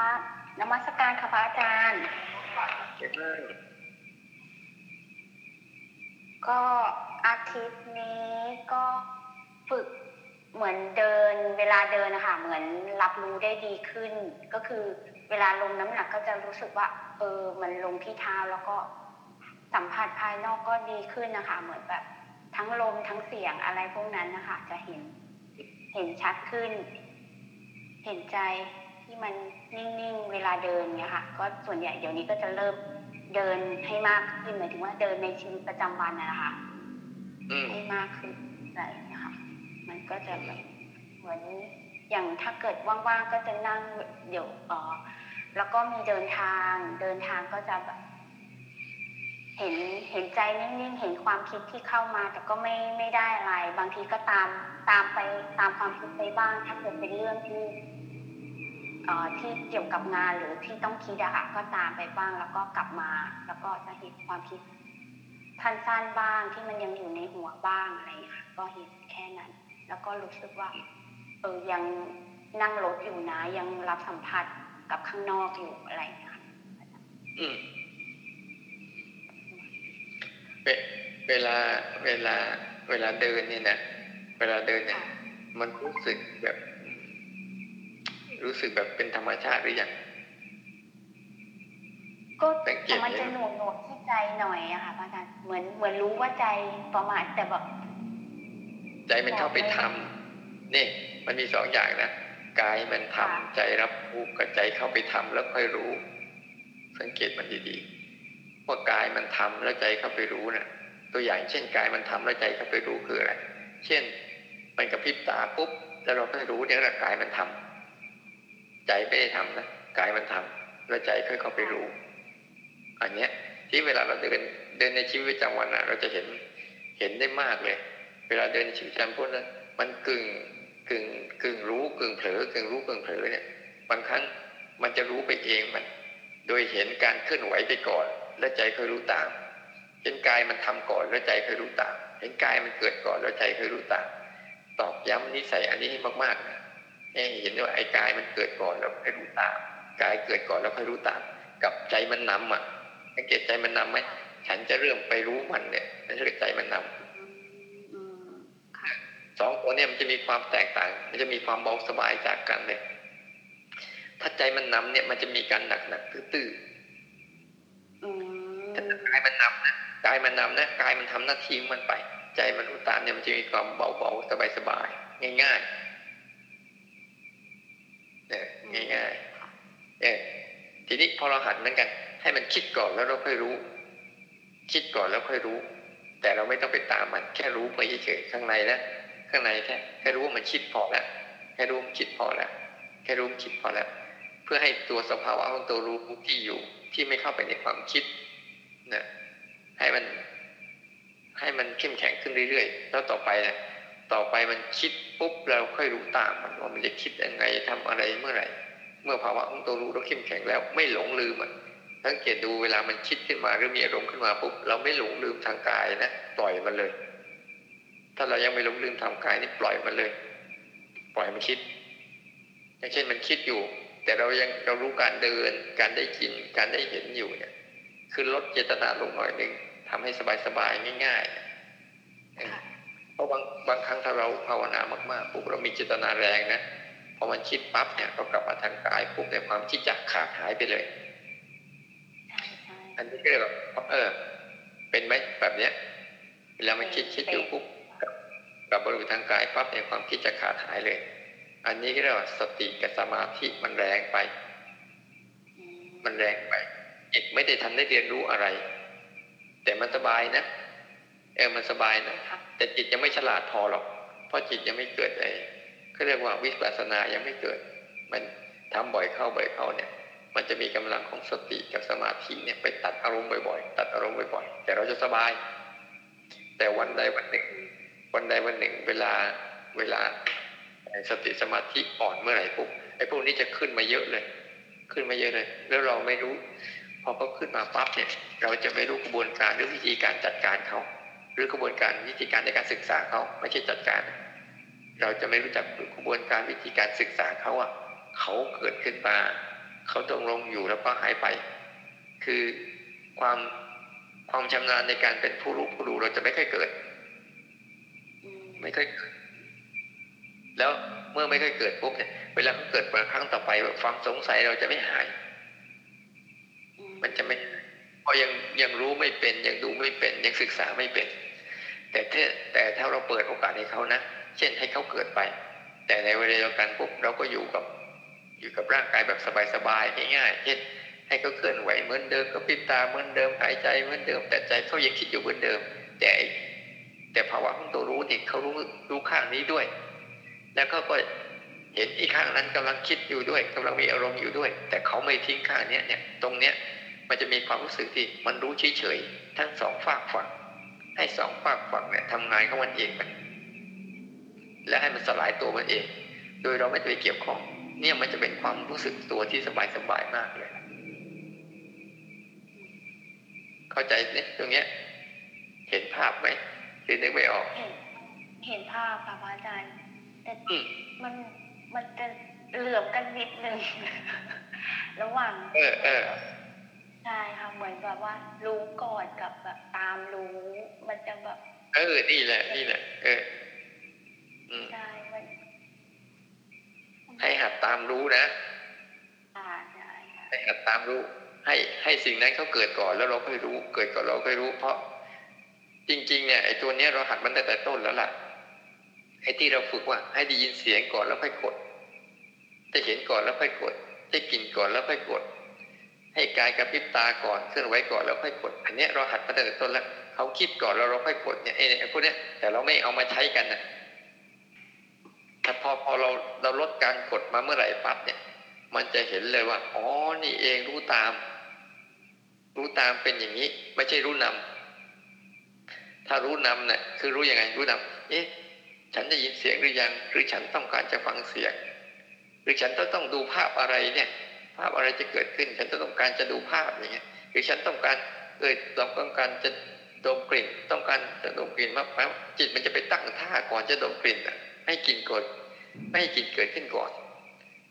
ระนมัสการค่ะพระอาจารย์เก่งมากก็อาทิตย์นี้ก็ฝึกเหมือนเดินเวลาเดินนะคะเหมือนรับรู้ได้ดีขึ้น ก็คือเวลาลงน้ำหนักก็จะรู้สึกว่า เออ มันลงที่เท้าแล้วก็สัมผัสภายนอกก็ดีขึ้นนะคะ เหมือนแบบทั้งลมทั้งเสียงอะไรพวกนั้นนะคะ จะเห็นเห็นชัดขึ้น เห็นใจ ที่มันนิ่งๆเวลาเดินเนี่ยค่ะ ก็ส่วนใหญ่เดี๋ยวนี้ก็จะเริ่มเดินให้มากขึ้นหมายถึงว่าเดินในชีวิตประจำวันนะนะคะอืมให้มากขึ้นอะไรอย่างเงี้ยค่ะมันก็จะแบบเหมือนอย่างถ้าเกิดว่างๆก็จะนั่งเดี๋ยวเออแล้วก็มีเดินทาง เดินทางก็จะแบบเห็นเห็นใจนิ่งๆ เห็นความคิดที่เข้ามา แต่ก็ไม่ไม่ได้อะไร บางทีก็ตามตามไปตามความคิดไปบ้าง ถ้าเกิดเป็นเรื่องที่เอ่อ ที่เกี่ยวกับงานหรือที่ต้องคิดอะค่ะก็ตามไปบ้างแล้วก็กลับมา แล้วก็จะเห็นความคิดสั้นๆบ้างที่มันยังอยู่ในหัวบ้างอะไรอย่างเงี้ยค่ะก็เห็นแค่นั้น แล้วก็รู้สึกว่าเออยังนั่งรถอยู่นะยังรับสัมผัสกับข้างนอกอยู่อะไรอย่างเงี้ยค่ะอืมเวเวลาเวลาเวลาเดินเนี่ยนะเวลาเดินเนี่ยมันรู้สึกแบบ รู้สึกแบบเป็นธรรมชาติหรือยังก็สังเกตแต่มันเห็จะนหน่วงหน่วงๆที่ใจหน่อยอะค่ะพระอาจารย์เหมือนเหมือนรู้ว่าใจประมาทแต่แบบใจมันเข้าไปทำนี่ มันมีสองอย่างนะกายมันทำค่ะใจรับรู้กับใจเข้าไปทำแล้วค่อยรู้ สังเกตมันดีๆว่ากายมันทำแล้วใจเข้าไปรู้นะตัวอย่างเช่นกายมันทำแล้วใจเข้าไปรู้คืออะไรเช่น มันกระพริบตาปุ๊บแล้วเราก็รู้เนี่ยแหละกายมันทำ ใจไม่ได้ทำนะกายมันทำแล้วใจค่อยเข้าไปรู้ อันเนี้ย ที่เวลาเราเดินเดินในชีวิตประจำวันนะเราจะเห็นเห็นได้มากเลย เวลาเดินในชีวิตประจำวันนะมันกึ่งกึ่งกึ่งรู้กึ่งเผลอกึ่งรู้กึ่งเผลอเนี่ย บางครั้งมันจะรู้ไปเองมัน โดยเห็นการเคลื่อนไหวไปก่อน แล้วใจค่อยรู้ตาม เห็นกายมันทำก่อนแล้วใจค่อยรู้ตาม เห็นกายมันเกิดก่อนแล้วใจค่อยรู้ตาม ตอกย้ำนิสัยอันนี้ให้มากๆนะ ให้เห็นว่าไอ้กายมันเกิดก่อนแล้วค่อยรู้ตามกายเกิดก่อนแล้วค่อยรู้ตามกับใจมันนำอะสังเกตใจมันนำไหมฉันจะเริ่มไปรู้มันเนี่ยนั่นคือใจมันนำอืมค่ะสองตัวเนี่ยมันจะมีความแตกต่าง มันจะมีความเบาสบายจากกันเลย ถ้าใจมันนำเนี่ยมันจะมีการหนักหนักๆตื้ออืมๆแต่ถ้ากายมันนำนะกายมันนำนะกายมันทำหน้าที่ของมันไป ใจมันรู้ตามเนี่ยมันจะมีความเบาเบาสบายสบายๆง่าย ๆ เนี่ยง่ายๆเออทีนี้พอเราหัดเหมือนกัน ให้มันคิดก่อนแล้วเราค่อยรู้ คิดก่อนแล้วค่อยรู้ แต่เราไม่ต้องไปตามมัน แค่รู้ไปเฉยๆข้างในนะข้างในแค่แค่รู้ว่ามันคิดพอแล้วแค่รู้มันคิดพอแล้วแค่รู้มันคิดพอแล้วเพื่อให้ตัวสภาวะของตัวรู้ที่อยู่ที่ไม่เข้าไปในความคิดนะให้มัน ให้มันเข้มแข็งขึ้นเรื่อยๆแล้วต่อไปนะต่อไปมันคิด ปุ๊บเราค่อยรู้ตามมันว่ามันจะคิดยังไงทำอะไรเมื่อไหร่ เมื่อภาวะของตัวรู้เราเข้มแข็งแล้ว ไม่หลงลืมมันสังเกตดูเวลามันคิดขึ้นมาหรือมีอารมณ์ขึ้นมาปุ๊บเราไม่หลงลืมทางกายนะปล่อยมันเลย ถ้าเรายังไม่หลงลืมทางกายนี่ปล่อยมันเลย ปล่อยมันคิด อย่างเช่นมันคิดอยู่ แต่เรายังเรารู้การเดิน การได้กินการได้เห็นอยู่เนี่ยคือลดเจตนาลงหน่อยหนึ่งทำให้สบายๆง่ายๆ เพราะบางบางครั้งถ้าเราภาวนามากๆปุ๊บเรามีเจตนาแรงนะพอมันคิดปั๊บเนี่ยก็กลับมาทางกายปุ๊บเนี่ยความคิดจะขาดหายไปเลยใช่ใช่อันนี้ก็เลยแบบเออ เป็นไหมแบบเนี้ยเวลามันคิดคิดอยู่ปุ๊บกลับกลับบริเวณทางกายปั๊บเนี่ยความคิดจะขาดหายเลย อันนี้ก็เรียกว่าสติกับสมาธิมันแรงไปอืมมันแรงไปจิตไม่ได้ทันได้เรียนรู้อะไร แต่มันสบายนะ เออมันสบายนะแต่จิตยังไม่ฉลาดพอหรอก เพราะจิตยังไม่เกิดไอ้เขาเรียกว่าวิปัสสนายังไม่เกิด มันทำบ่อยเข้าบ่อยเข้าเนี่ย มันจะมีกำลังของสติกับสมาธิเนี่ยไปตัดอารมณ์บ่อยๆ ตัดอารมณ์บ่อยๆ แต่เราจะสบาย แต่วันใดวันหนึ่ง วันใดวันหนึ่ง เวลาเวลาสติสมาธิอ่อนเมื่อไหร่ปุ๊บไอ้พวกนี้จะขึ้นมาเยอะเลย ขึ้นมาเยอะเลย แล้วเราไม่รู้ พอเขาขึ้นมาปั๊บเนี่ย เราจะไม่รู้กระบวนการหรือวิธีการจัดการเขา รือกระบวนการวิธีการในการศึกษาเขาไม่ใช่จัดการ เราจะไม่รู้จักกระบวนการวิธีการศึกษาเขาอะเขาเกิดขึ้นมาเขาตรงลงอยู่แล้วก็หายไป คือความความชำนาญในการเป็นผู้รู้ผู้ดูเราจะไม่ค่อยเกิด ไม่ค่อยแล้วเมื่อไม่ค่อยเกิดปุ๊บเนี่ยเวลาเขาเกิดมาครั้งต่อไปความสงสัยเราจะไม่หายมมันจะไม่เพราะยังยังรู้ไม่เป็นยังดูไม่เป็นยังศึกษาไม่เป็น แต่ถ้าแต่ถ้าเราเปิดโอกาสให้เขานะ เช่นให้เขาเกิดไป แต่ในเวลาเดียวกันปุ๊บเราก็อยู่กับอยู่กับร่างกายแบบสบายๆง่ายๆเช่นให้เขาเคลื่อนไหวเหมือนเดิมก็ปิดตาเหมือนเดิมหายใจเหมือนเดิม แต่ใจเขายังคิดอยู่เหมือนเดิม แต่แต่ภาวะของตัวรู้นี่เขารู้รู้ข้างนี้ด้วย แล้วก็ก็เห็นอีกข้างนั้นกำลังคิดอยู่ด้วยกำลังมีอารมณ์อยู่ด้วย แต่เขาไม่ทิ้งข้างเนี้ยเนี่ยตรงเนี้ยมันจะมีความรู้สึกที่มันรู้เฉยๆทั้งสองฝากฝั่ง ให้สองฝากฝั่งเนี่ยทำงานของมันเองไปและให้มันสลายตัวมันเอง โดยเราไม่ไปเกี่ยวข้อง เนี่ยมันจะเป็นความรู้สึกตัวที่สบายๆมากเลย เข้าใจเนี่ยตรงเนี้ย เห็นภาพไหมหรือนึกไม่ออก เห็นเห็นภาพค่ะพระอาจารย์แต่อืมมันมันจะเหลื่อมกันนิดนึงระหว่างเออเออ ใช่ค่ะเหมือนแบบว่า รู้ก่อนกับแบบตามรู้ มันจะแบบ เออนี่แหละนี่แหละ เอออืมใช่มันให้หัดตามรู้นะอ่าใช่ค่ะให้หัดตามรู้ ให้ให้สิ่งนั้นเขาเกิดก่อนแล้วเราค่อยรู้ เกิดก่อนเราค่อยรู้ เพราะ จริง ๆ เนี่ยไอ้ตัวเนี้ยเราหัดมันตั้งแต่ต้นแล้วล่ะไอ้ที่เราฝึกว่า ให้ได้ยินเสียงก่อนแล้วค่อยกด จะเห็นก่อนแล้วค่อยกด จะกลิ่นก่อนแล้วค่อยกด ให้กายกระพริบตาก่อนเคลื่อนไหวก่อนแล้วค่อยกด อันนี้เราหัดมาตั้งแต่ต้นแล้วเขาคิดก่อนแล้วเราค่อยกดเนี่ยไอ้พวกเนี้ยแต่เราไม่เอามาใช้กันนะแต่พอพอเราเราลดการกดมาเมื่อไหร่ปั๊บเนี่ย มันจะเห็นเลยว่าอ๋อนี่เองรู้ตาม รู้ตามเป็นอย่างนี้ ไม่ใช่รู้นำถ้ารู้นำเนี่ยคือรู้ยังไง รู้นำเอ๊ะฉันได้ยินเสียงหรือยัง หรือฉันต้องการจะฟังเสียง หรือฉันต้องต้องดูภาพอะไรเนี่ย ภาพอะไรจะเกิดขึ้น ฉันต้องการจะดูภาพอย่างเงี้ยหรือฉันต้องการเออเราต้องการจะดมกลิ่น ต้องการจะดมกลิ่นมากแล้วจิตมันจะไปตั้งท่าก่อนจะดมกลิ่นอะให้กลิ่นก่อนไม่ให้กลิ่นเกิดขึ้นก่อน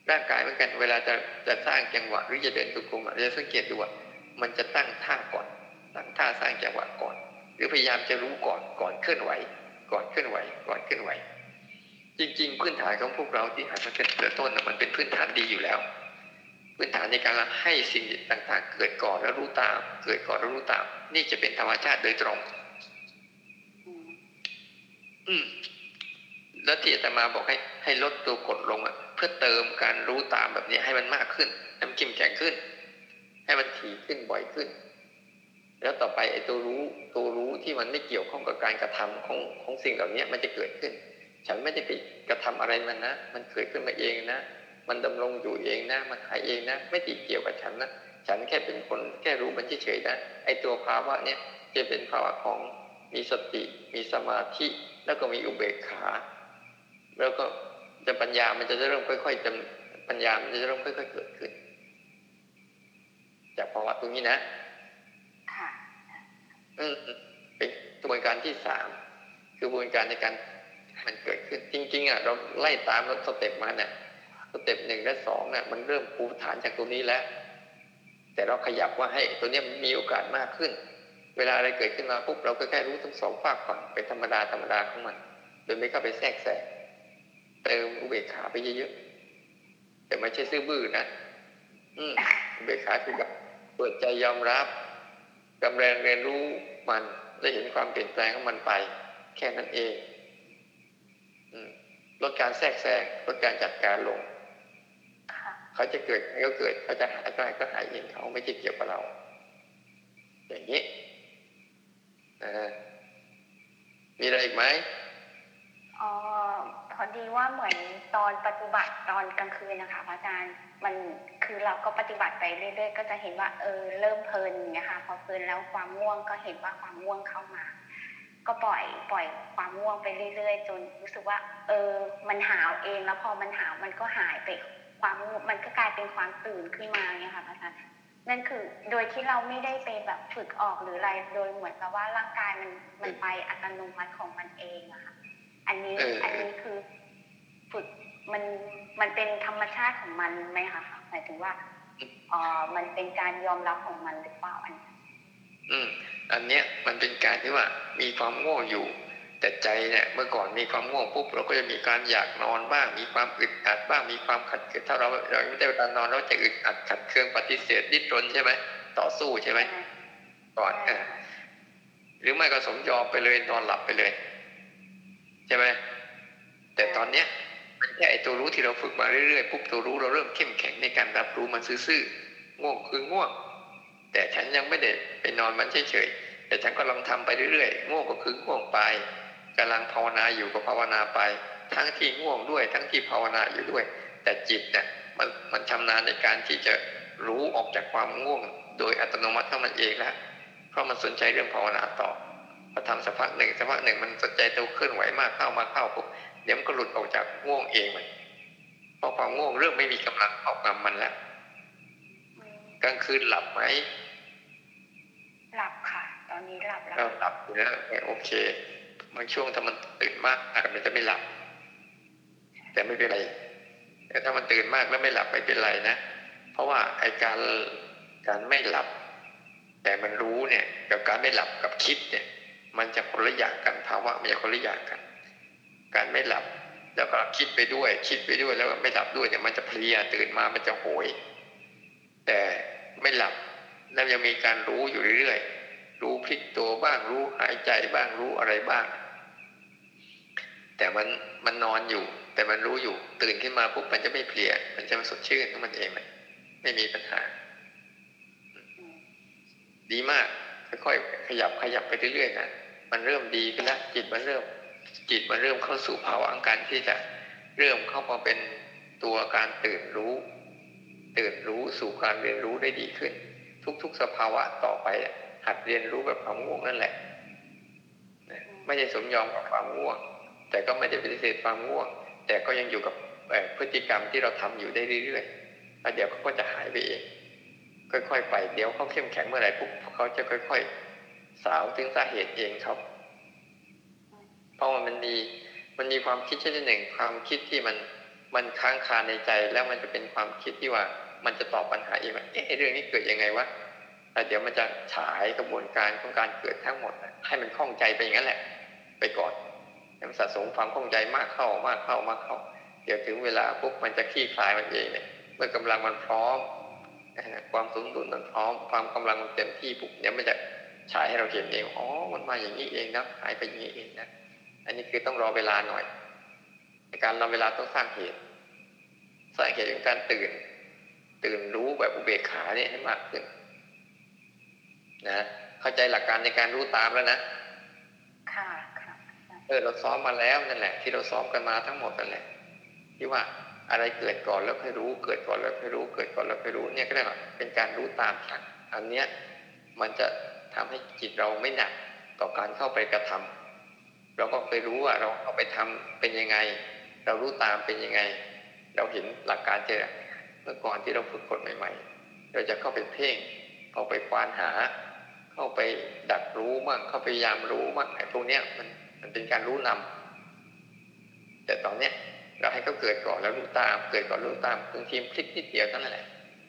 ร่างกายเหมือนกัน เวลาจะจะสร้างจังหวะหรือจะเดินตุกรมอะจะสังเกตดูว่ามันจะตั้งท่าก่อน ตั้งท่าสร้างจังหวะก่อน หรือพยายามจะรู้ก่อนก่อนเคลื่อนไหว ก่อนเคลื่อนไหว ก่อนเคลื่อนไหว จริง ๆ พื้นฐานของพวกเราที่หัดมาเป็นต่ต้นมันเป็นพื้นฐานดีอยู่แล้ว พื้นฐานในการให้สิ่งต่างๆ เกิดก่อนแล้วรู้ตาม เกิดก่อนแล้วรู้ตาม นี่จะเป็นธรรมชาติโดยตรง อืมอืมแล้วที่อาตมาบอกให้ ให้ลดตัวกดลงอะเพื่อเติมการรู้ตามแบบนี้ให้มันมากขึ้นให้มันเข้มแข็งขึ้น ให้มันถี่ขึ้นบ่อยขึ้น แล้วต่อไปไอ้ตัวรู้ ตัวรู้ที่มันไม่เกี่ยวข้องกับการกระทำของของสิ่งเหล่านี้มันจะเกิดขึ้น ฉันไม่ได้ไปกระทำอะไรมันนะ มันเกิดขึ้นมาเองนะ มันดำรงอยู่เองนะ มันหายเองนะ ไม่ติดเกี่ยวกับฉันนะ ฉันแค่เป็นคนแค่รู้มันเฉยๆนะ ไอ้ตัวภาวะเนี่ยจะเป็นภาวะของมีสติ มีสมาธิ แล้วก็มีอุเบกขา แล้วก็จะปัญญา มันจะเริ่มค่อยๆจำปัญญา มันจะเริ่มค่อย ๆ เกิดขึ้น จากภาวะตรงนี้นะ ค่ะอืมเป็นกระบวนการที่สามคือกระบวนการในการให้มันเกิดขึ้น จริง ๆอะเราไล่ตามรถ step มาเนี่ย step หนึ่งและสองเนี่ยมันเริ่มปูฐานจากตัวนี้แล้ว แต่เราขยับว่าให้ตัวนี้มีโอกาสมากขึ้น เวลาอะไรเกิดขึ้นมาปุ๊บเราก็แค่รู้ทั้งสองฝากฝั่งเป็นธรรมดาธรรมดาของมัน โดยไม่เข้าไปแทรกแซงเติมอุเบกขาไปเยอะๆแต่ไม่ใช่ซื่อบื้อนะอืมอุเบกขาคือแบบเปิดใจยอมรับกำลังเรียนรู้มันได้เห็นความเปลี่ยนแปลงของมันไป แค่นั้นเองอืมลดการแทรกแซงลดการจัดการลง เขาจะเกิดก็เกิดเขาจะหายไปก็หายเองเขาไม่ใช่เกี่ยวกับเรา อย่างนี้นะมีอะไรอีกไหมอ๋อพอดีว่าเหมือนตอนปฏิบัติตอนกลางคืนนะคะพระอาจารย์มันคือเราก็ปฏิบัติไปเรื่อยๆ ก็จะเห็นว่าเออเริ่มเพลินอย่างเงี้ยค่ะพอเพลินแล้วความง่วงก็เห็นว่าความง่วงเข้ามา ก็ปล่อยปล่อยความง่วงไปเรื่อยๆ จนรู้สึกว่า เออ มันหาวเองแล้วพอมันหาวมันก็หายไป ความง่วงมันก็กลายเป็นความตื่นขึ้นมาเงี้ยค่ะพระอาจารย์นั่นคือโดยที่เราไม่ได้ไปแบบฝึกออกหรืออะไรโดยเหมือนกับว่าร่างกายมันมันไปอัตโนมัติของมันเองอะค่ะ อันนี้เอออัอันนี้คือฝึกมันมันเป็นธรรมชาติของมันไหมคะหมายถึงว่าเออมันเป็นการยอมรับของมันหรือเปล่าอันนี้อืม อันเนี้ยมันเป็นการที่ว่ามีความง่วงอยู่ แต่ใจเนี่ยเมื่อก่อนมีความง่วงปุ๊บเราก็จะมีการอยากนอนบ้าง มีความอึดอัดบ้างมีความขัดเคืองถ้าเราเราไม่ได้เวลานอนเราจะอึดอัดขัดเคืองปฏิเสธดิ้นรนใช่ไหมต่อสู้ใช่ไหมก่อนใช่อ่าหรือไม่ก็สมยอมไปเลยนอนหลับไปเลย ใช่ไหมแต่ตอนเนี้ยมันแค่ไอตัวรู้ที่เราฝึกมาเรื่อยๆปุ๊บตัวรู้เราเริ่มเข้มแข็งในการรับรู้มันซื่อๆง่วงคือง่วง แต่ฉันยังไม่ได้ไปนอนมันเฉยๆแต่ฉันก็ลองทำไปเรื่อยๆง่วงก็คือง่วงไป กำลังภาวนาอยู่ก็ภาวนาไป ทั้งที่ง่วงด้วย ทั้งที่ภาวนาอยู่ด้วย แต่จิตเนี่ยมันมันชำนาญในการที่จะรู้ออกจากความง่วง โดยอัตโนมัติของมันเองแล้วเพราะมันสนใจเรื่องภาวนาต่อพอทำสักพักหนึ่งสักพักหนึ่งมันสนใจตัวเคลื่อนไหวมากเข้ามากเข้าปุ๊บเดี๋ยวมันก็หลุดออกจากง่วงเองมันเพราะความง่วงเริ่มไม่มีกำลังเอากำมันแล้วอืมกลางคืนหลับไหมหลับค่ะ ตอนนี้หลับแล้วเราหลับอยู่แล้วโอเค บางช่วงถ้ามันตื่นมากอาจมันจะไม่หลับ แต่ไม่เป็นไรแต่ถ้ามันตื่นมากแล้วไม่หลับไม่เป็นไรนะ เพราะว่าไอการการไม่หลับ แต่มันรู้เนี่ย กับการไม่หลับกับคิดเนี่ย มันจะคนละอย่างกันภาวะมันจะคนละอย่างกัน การไม่หลับแล้วก็คิดไปด้วย คิดไปด้วยแล้วก็ไม่หลับด้วยเนี่ยมันจะเพลียตื่นมามันจะโหย แต่ไม่หลับแล้วยังมีการรู้อยู่เรื่อยๆ รู้พลิกตัวบ้างรู้หายใจบ้างรู้อะไรบ้าง แต่มันมันนอนอยู่ แต่มันรู้อยู่ ตื่นขึ้นมาปุ๊บมันจะไม่เพลีย มันจะมาสดชื่นของมันเองเลยไม่มีปัญหา ดีมากค่อยๆขยับขยับไปเรื่อยๆนะมันเริ่มดีขึ้นแล้วจิตมันเริ่ม จิตมันเริ่มเข้าสู่ภาวะของการที่จะเริ่มเข้ามาเป็นตัวการตื่นรู้ ตื่นรู้สู่การเรียนรู้ได้ดีขึ้น ทุก ๆ สภาวะต่อไปอะ หัดเรียนรู้แบบความง่วงนั่นแหละนะไม่ได้สมยอมกับความง่วง แต่ก็ไม่ได้ปฏิเสธความง่วง แต่ก็ยังอยู่กับเอ่อพฤติกรรมที่เราทำอยู่ได้เรื่อยๆแล้วเดี๋ยวเขาก็จะหายไปเอง ค่อยๆไป เดี๋ยวเขาเข้มแข็งเมื่อไหร่ปุ๊บเขาจะค่อย ๆ สาวถึงสาเหตุเองครับ เพราะว่ามันมีมันมีความคิดชนิดหนึ่ง ความคิดที่มันมันค้างคาในใจแล้วมันจะเป็นความคิดที่ว่า มันจะตอบปัญหาเองว่าเอ๊ะไอ้เรื่องนี้เกิดยังไงวะ แล้วเดี๋ยวมันจะฉายกระบวนการของการเกิดทั้งหมด ให้มันคล่องใจไปอย่างนั้นแหละ ไปก่อนให้มันสะสมความคล่องใจมากเข้ามากเข้ามากเข้า เดี๋ยวถึงเวลาปุ๊บมันจะคลี่คลายมันเองเนี่ย เมื่อกำลังมันพร้อมความสมดุลมันพร้อม ความกำลังมันเต็มที่ปุ๊บเนี่ยมันจะฉายให้เราเห็นเองอ๋อมันมาอย่างนี้เองนะหายไปอย่างนี้เองนะอันนี้คือต้องรอเวลาหน่อยในการรอเวลาต้องสร้างเหตุสร้างเหตุของการตื่น ตื่นรู้แบบอุเบกขาเนี่ยให้มากขึ้น นะเข้าใจหลักการในการรู้ตามแล้วนะค่ะค่ะเออเราซ้อมมาแล้วนั่นแหละ ที่เราซ้อมกันมาทั้งหมดนั่นแหละที่ว่าอะไรเกิดก่อนแล้วค่อยรู้ เกิดก่อนแล้วค่อยรู้ เกิดก่อนแล้วค่อยรู้เนี่ยก็เรียกว่าเป็นการรู้ตามหลักอันเนี้ยมันจะทำให้จิตเราไม่หนักต่อการเข้าไปกระทำเราก็ไปรู้ว่าเราเข้าไปทำเป็นยังไง เรารู้ตามเป็นยังไง เราเห็นหลักการเจอเมื่อก่อนที่เราฝึกกฎใหม่ ๆ เราจะเข้าไปเพ่งเข้าไปควานหา เข้าไปดักรู้มั่งเข้าไปพยายามรู้มั่งไอ้พวกเนี้ยมันมันเป็นการรู้นำแต่ตอนเนี้ยเราให้เขาเกิดก่อนแล้วรู้ตาม เกิดก่อนรู้ตามบางทีมพลิกนิดเดียวเท่านั้นแหละ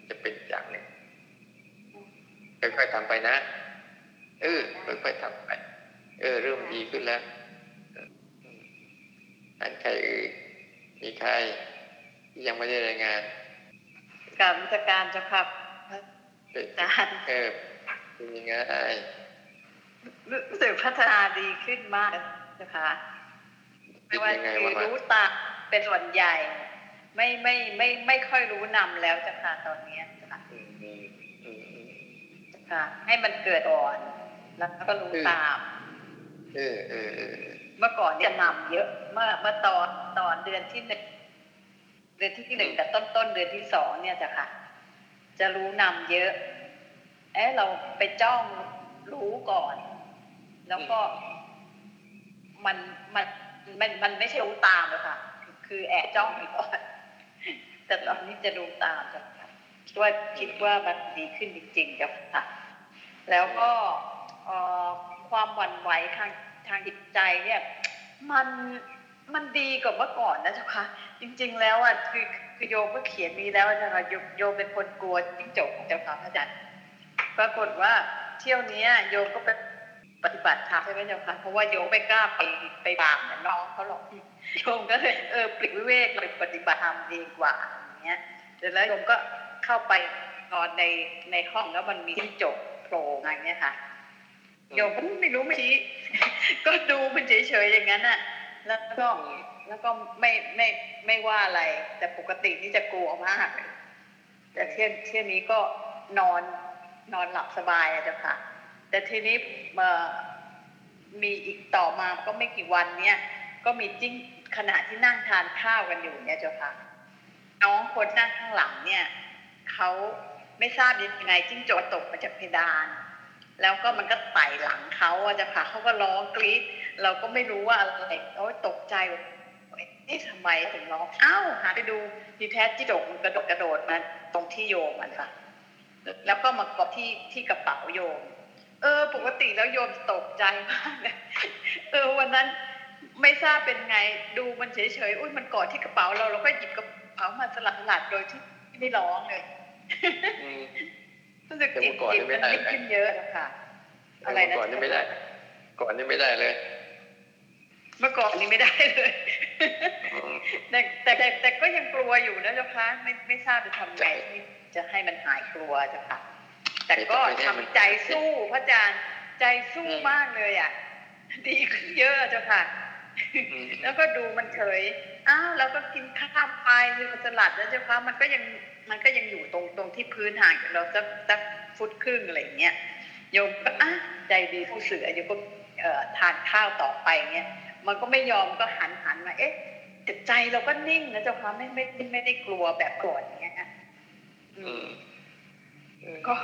จะเป็นอีกอย่างหนึ่งค่อยๆทำไปนะเออค่อยๆทำไป เออ เริ่มดีขึ้นแล้วอืมอันใครเอ่ยมีใครที่ยังไม่ได้รายงานกรรมสการเจ้าค่ะเอออาจารย์เออ เป็นยังไงรู้สึกพัฒนาดีขึ้นมากเจ้าค่ะเป็ไม่นว่ายังไงคือวะมันรู้ตามเป็นส่วนใหญ่ ไม่ไม่ไม่ไม่ค่อยรู้นำแล้วเจ้าค่ะตอนเนี้ยเจ้าค่ะอืมอืมอืมอืมเจ้าค่ะ ให้มันเกิดก่อน แล้วก็รู้ตามเออเออเออเมื่อก่อนเนี่ยจะนำเยอะ เมื่อเมื่อตอนตอนเดือนที่หนึ่งเดือนที่หนึ่งแต่ต้นต้นเดือนที่สองเนี่ยจ้ะค่ะ จะรู้นำเยอะ เอ๊ะเราไปจ้องรู้ก่อน แล้วก็มันมันมันมันไม่ใช่รู้ตามเลยค่ะ คือแอบจ้องไปก่อน แต่ตอนนี้จะรู้ตามจ้ะคิดว่าคิดว่ามันดีขึ้นจริงๆจ้ะค่ะ แล้วก็ความหวั่นไหวทางทางจิตใจเนี่ย มันมันดีกว่าเมื่อก่อนนะเจ้าค่ะ จริง ๆ แล้วอะคือคือโยมก็เขียนมีแล้วนะคะโยมโยมเป็นคนกลัวจิ้งจกเจ้าค่ะพระอาจารย์ ปรากฏว่าเที่ยวนี้โยมก็ไปปฏิบัติธรรมใช่ไหมเจ้าค่ะเพราะว่าโยมไม่กล้าไปไปบาปเหมือนน้องเขาหรอกโยมก็เลยเออปลีกวิเวกเลยปฏิบัติธรรมเองกว่าอย่างเงี้ยเสร็จแล้วโยมก็เข้าไปนอนในในห้องแล้วมันมีจิ้งจกโผล่อย่างเงี้ยค่ะโยมก็ไม่รู้ไม่ชี้ก็ดูมันเฉยๆอย่างนั้นน่ะ แล้วก็แล้วก็ไม่ไม่ไม่ว่าอะไร แต่ปกตินี่จะกลัวมากแต่เที่ยงเที่ยนี้ก็นอน นอนหลับสบายอะเจ้าค่ะ แต่ทีนี้มีอีกต่อมาก็ไม่กี่วันเนี่ยก็มีจิ้งขณะที่นั่งทานข้าวกันอยู่เนี่ยเจ้าค่ะ น้องคนนั่งข้างหลังเนี่ยเขาไม่ทราบยังไงจิ้งจกตกมาจากเพดาน แล้วก็มันก็ไต่หลังเขาอะเจ้าค่ะเขาก็ร้องกรี๊ดเราก็ไม่รู้ว่าอะไรโอ้ยตกใจนี่ทำไมถึงร้องอ้าวหาไปดูทีแท้จิ้งจกมันกระโดดกระโดดมาตรงที่โยมมันค่ะ แล้วก็มาเกาะที่ที่กระเป๋าโยม เออ ปกติแล้วโยมตกใจมากเลยเออวันนั้นไม่ทราบเป็นไงดูมันเฉยๆอุ้ยมันเกาะที่กระเป๋าเราเราก็หยิบกระเป๋ามาสลัดสลัดโดยที่ไม่ร้องเลยอืมรู้สึกแต่จิตเมื่อก่อนจิตนี่ไม่มันได้นิ่งขึ้นเยอะนะคะอะไรนะก่อนนี่ไม่ได้ ก่อนนี่ไม่ได้เลย เมื่อก่อนนี้ไม่ได้เลยอืมแต่แต่แต่แต่ก็ยังกลัวอยู่นะเจ้าค่ะไม่ไม่ทราบจะทำไงใช่ที่ จะให้มันหายกลัวเจ้าค่ะ แต่ก็ไม่ต้องไปให้มันทำใจสู้พระอาจารย์ใจสู้อืมมากเลยอะ ดีขึ้นเยอะเจ้าค่ะอืมแล้วก็ดูมันเฉยอ้าวเราก็กินข้าวไปสลัดแล้วเจ้าค่ะมันก็ยังมันก็ยังอยู่ตรงตรงที่พื้นห่างจากเราสักสักฟุตครึ่งอะไรอย่างเงี้ยโยมก็อะใจดีผู้เสือโยมก็เอ่อทานข้าวต่อไปเงี้ยมันก็ไม่ยอมก็หันหันมาเอ๊ะแต่ใจเราก็นิ่งนะเจ้าค่ะไม่ไม่ไม่ไม่ได้กลัวแบบก่อนอย่างเงี้ยฮะอือืมมอืม ก็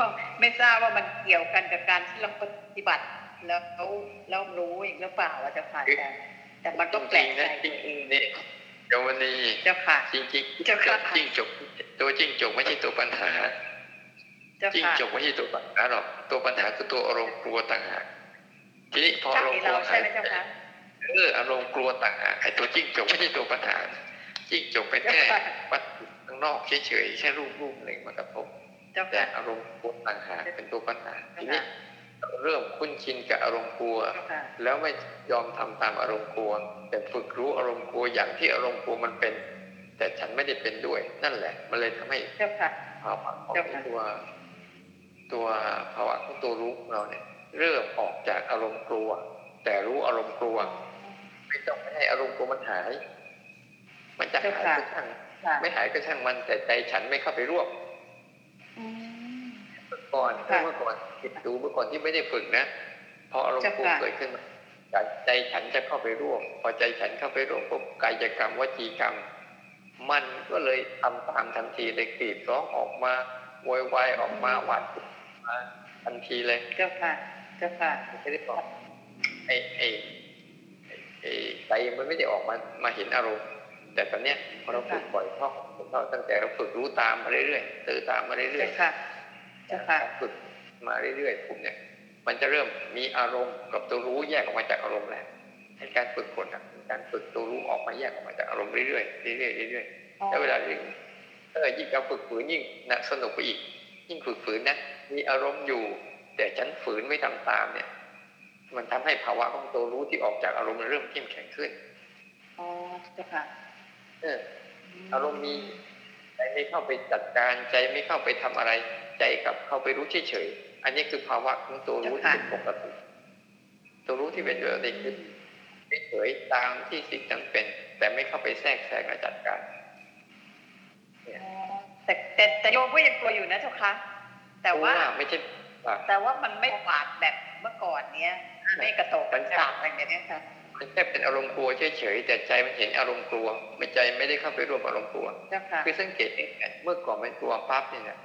ไม่ทราบว่ามันเกี่ยวกันกับการที่เราปฏิบัติแล้วแล้วรู้อีกหรือเปล่าว่าเจ้าค่ะแต่แต่มันก็แปลกใจจริตัวเองงๆนี่เดี๋ยววันนี้เจ้าค่ะจริงๆเจ้าค่ะจิ้งจกตัวจิ้งจกไม่ใช่ตัวปัญหาเจ้าจิ้งค่ะจกไม่ใช่ตัวปัญหาหรอกตัวปัญหาคือตัวอารมณ์กลัวต่างหากทีนี้พอใช่อารมณ์กลัเราวใช่ไหมเจ้าค่ะเอออารมณ์กลัวต่างหากไอ้ตัวจิ้งจกไม่ใช่ตัวปัญหาจิ้งจกเป็นแค่เจ้าค่ะวัตถุข้างนอกเฉยๆแค่รูปรูปหนึ่งมากระทบเจ้าแต่ค่ะอารมณ์กลัวต่างหากเป็นตัวปัญหาเจ้าทีนี้ค่ะเราเริ่มคุ้นชินกับอารมณ์กลัวเจ้าค่ะแล้วไม่ยอมทำตามอารมณ์กลัว แต่ฝึกรู้อารมณ์กลัวอย่างที่อารมณ์กลัวมันเป็น แต่ฉันไม่ได้เป็นด้วย นั่นแหละ มันเลยทำให้เจ้าค่ะภาวะของเจ้าค่ะตัว ตัวภาวะของตัวรู้ของเราเนี่ย เริ่มออกจากอารมณ์กลัว แต่รู้อารมณ์กลัว ไม่ต้องไม่ให้อารมณ์กลัวมันหาย มันจะหายก็ช่างค่ะ ไม่หายก็ช่างมันแต่ใจฉันไม่เข้าไปร่วมอืมเมื่อก่อนค่ะเมื่อก่อนคิดดูเมื่อก่อนที่ไม่ได้ฝึกนะพออารมณ์กลัวเจ้าค่ะเกิดขึ้นมาใจฉันจะเข้าไปร่วม พอใจฉันเข้าไปร่วมปุ๊บกายกรรมวจีกรรม มันก็เลยทำตามทันทีเลยกรีดร้องออกมาโวยวายออกมาหวาดกลัวมาทันทีเลยเจ้าค่ะเจ้าค่ะไม่ได้บอกไอ้ไอ้ไอ้ใจมันไม่ได้ออกมามาเห็นอารมณ์ แต่ตอนเนี้ยพอเราฝึกบ่อยเข้าเข้าตั้งแต่เราฝึกรู้ตามมาเรื่อยๆตื่นตามมาเรื่อยเจ้าๆค่ะเจ้าค่ะฝึกมาเรื่อยๆผมเนี่ย มันจะเริ่มมีอารมณ์กับตัวรู้แยกออกมาจากอารมณ์แหละให้การฝึกฝนอะการฝึกตัวรู้ออกมาแยกออกมาจากอารมณ์เรื่อยๆเรื่อยๆเรื่อยๆแล้วเวลายิ่งเออยิ่งเราฝึกฝืนยิ่งนะสนุกไปอีก ยิ่งฝึกฝืนนะมีอารมณ์อยู่ แต่ฉันฝืนไม่ทำตามเนี่ย มันทำให้ภาวะของตัวรู้ที่ออกจากอารมณ์มันเริ่มเข้มแข็งขึ้นอ๋อเจ้าค่ะเอออารมณ์มีใจไม่เข้าไปจัดการใจไม่เข้าไปทำอะไร ใจกลับเข้าไปรู้เฉยๆอันนี้คือภาวะของตัวรู้ที่เป็นปกติตัวรู้ที่เป็นปกติคือเฉยๆตามที่สิ่งนั้นเป็น แต่ไม่เข้าไปแทรกแซงและจัดการแต่แต่แต่โยมก็ยังกลัวอยู่นะเจ้าค่ะแต่ว่ารู้ไม่ใช่ว่าแต่ว่ามันไม่หวาดแบบเมื่อก่อนเนี้ยไม่กระโตกกระตากอะไรอย่างเงี้ยค่ะ มันแค่เป็นอารมณ์กลัวเฉยๆแต่ใจมันเห็นอารมณ์กลัว ไม่ใจไม่ได้เข้าไปร่วมอารมณ์กลัวเจ้าค่ะคือสังเกตเองนะเมื่อก่อนมันกลัวปั๊บเนี่ยนะ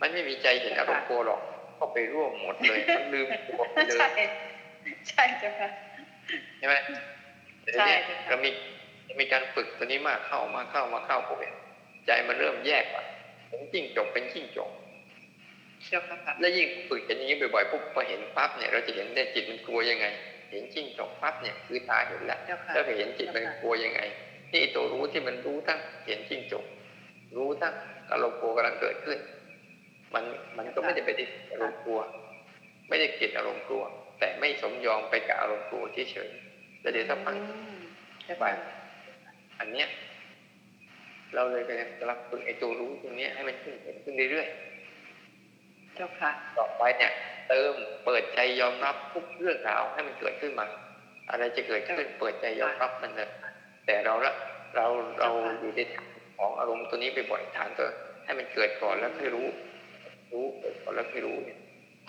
มันไม่มีใจเห็นอารมณ์กลัวหรอกเข้าไปร่วมหมดเลยมันลืมกลัวไปเลใช่ยใช่เจ้าค่ะใช่ไหมแต่ใช่เนี่ยใช่ค่ะเรามีมีการฝึกตัวนี้มากเข้ามาเข้ามาเข้าปุ๊บเนี่ยใจมันเริ่มแยกว่าเป็นจิ้งจกเป็นจิ้งจกเจ้าค่ะแล้วยิ่งฝึกอย่างนี้บ่อยๆปุ๊บพอเห็นปั๊บเนี่ยเราจะเห็นได้จิตมันกลัวยังไง เห็นจิ้งจกปั๊บเนี่ยคือตาเห็นแล้วเจ้าค่ะแล้วก็เห็นจิตมันกลัวยังไง นี่ไอ้ตัวรู้ที่มันรู้ทั้งเห็นจิ้งจก รู้ทั้งอารมณ์กลัวกำลังเกิดขึ้น มันมันก็ไม่ได้ไปติดอารมณ์กลัว ไม่ได้เกลียดอารมณ์กลัว แต่ไม่สมยอมไปกับอารมณ์กลัวเฉยๆแล้วเดี๋ยวสักพักอืมเจ้าไปค่ะอันเนี้ยเราเลยกำลังฝึกไอ้ตัวรู้ตรงเนี้ยให้มันขึ้นขึ้นเรื่อยเจ้าค่ะๆต่อไปเนี่ย เติมเปิดใจยอมรับทุกเรื่องราวให้มันเกิดขึ้นมา อะไรจะเกิดขึ้นเปิดใจยอมรับมันเลยแต่เราละเราเราอยู่ในฐานของอารมณ์ตัวนี้ไปบ่อยฐานตัวให้มันเกิดก่อนแล้วค่อยรู้ รู้เกิดก่อนแล้วค่อยรู้เนี่ย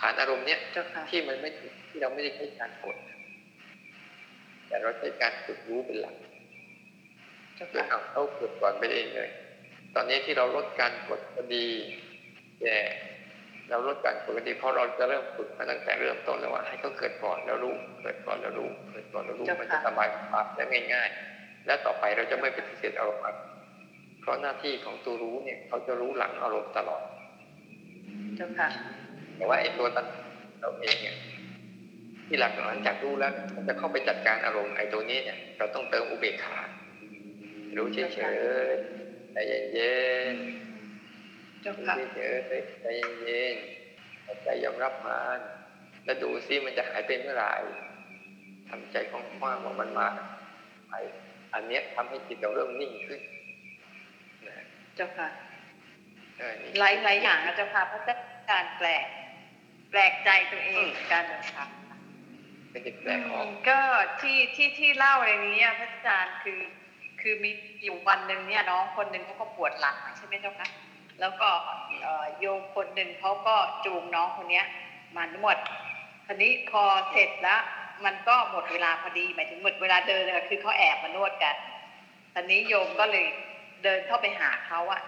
ฐานอารมณ์เนี้ยเจ้าค่ะที่มันไม่ที่เราไม่ได้ใช้การกดแต่เราใช้การฝึกรู้เป็นหลักเจ้าคือค่ะเอาเขาเกิดก่อนไปเองเลย ตอนนี้ที่เราลดการกดก็ดีแต่ เราลดการกดก็ดีเพราะเราจะเริ่มฝึกมาตั้งแต่เริ่มต้นแล้วว่าให้เขาเกิดก่อนแล้วรู้ เกิดก่อนแล้วรู้เกิดก่อนแล้วรู้มันจะสบายสบายและง่าย ๆ และต่อไปเราจะไม่ปฏิเสธอารมณ์เพราะหน้าที่ของตัวรู้เนี่ยเขาจะรู้หลังอารมณ์ตลอดเจ้าค่ะแต่ว่าไอ้ตัวตันเราเองเนี่ยที่หลักหลังจากรู้แล้วเนี่ยมันจะเข้าไปจัดการอารมณ์ไอ้ตัวนี้เนี่ย เราต้องเติมอุเบกขารู้เฉยๆใจเย็น เจ้าๆรู้ค่ะเฉยๆใจเย็นๆใจยอมรับมันแล้วดูซิมันจะหายไปเมื่อไหร่ทำใจกว้างๆว่ามันมาไปอันเนี้ยทำให้จิตเราเริ่มนิ่งขึ้นนะเจ้าค่ะเออนี่หลายหลายอย่างนะเจ้าค่ะพระอาจารย์แปลก แปลกใจตัวเองเหมือนกันนะคะเป็นจิตแปลกออกก็ที่ที่ที่เล่าในนี้อะพระอาจารย์คือ คือมีอยู่วันหนึ่งเนี่ยน้องคนหนึ่งเขาก็ปวดหลังใช่ไหมเจ้าคะ แล้วก็โยมคนหนึ่งเขาก็จูงน้องคนเนี้ยมานวดทีนี้พอเสร็จแล้วมันก็หมดเวลาพอดีหมายถึงหมดเวลาเดินเลยคือเขาแอบมานวดกันทีนี้โยมก็เลยเดินเข้าไปหาเขาอะ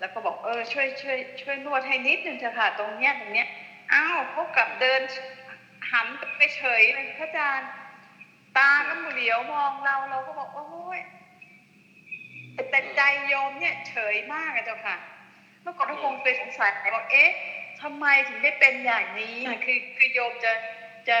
แล้วก็บอกเออช่วยช่วยช่วยนวดให้นิดนึงเถอะค่ะตรงเนี้ยตรงเนี้ยอ้าวเขากลับเดินหันไปเฉยเลยพระอาจารย์ตาก็เหลียวมองเราเราก็บอกโอ้ยแต่ใจโยมเนี่ยเฉยมากอะเจ้าค่ะ เมื่อก่อนทุกคนเคยสงสัยบอกเอ๊ะทำไมถึงได้เป็นอย่างนี้คือคือโยมจะจะ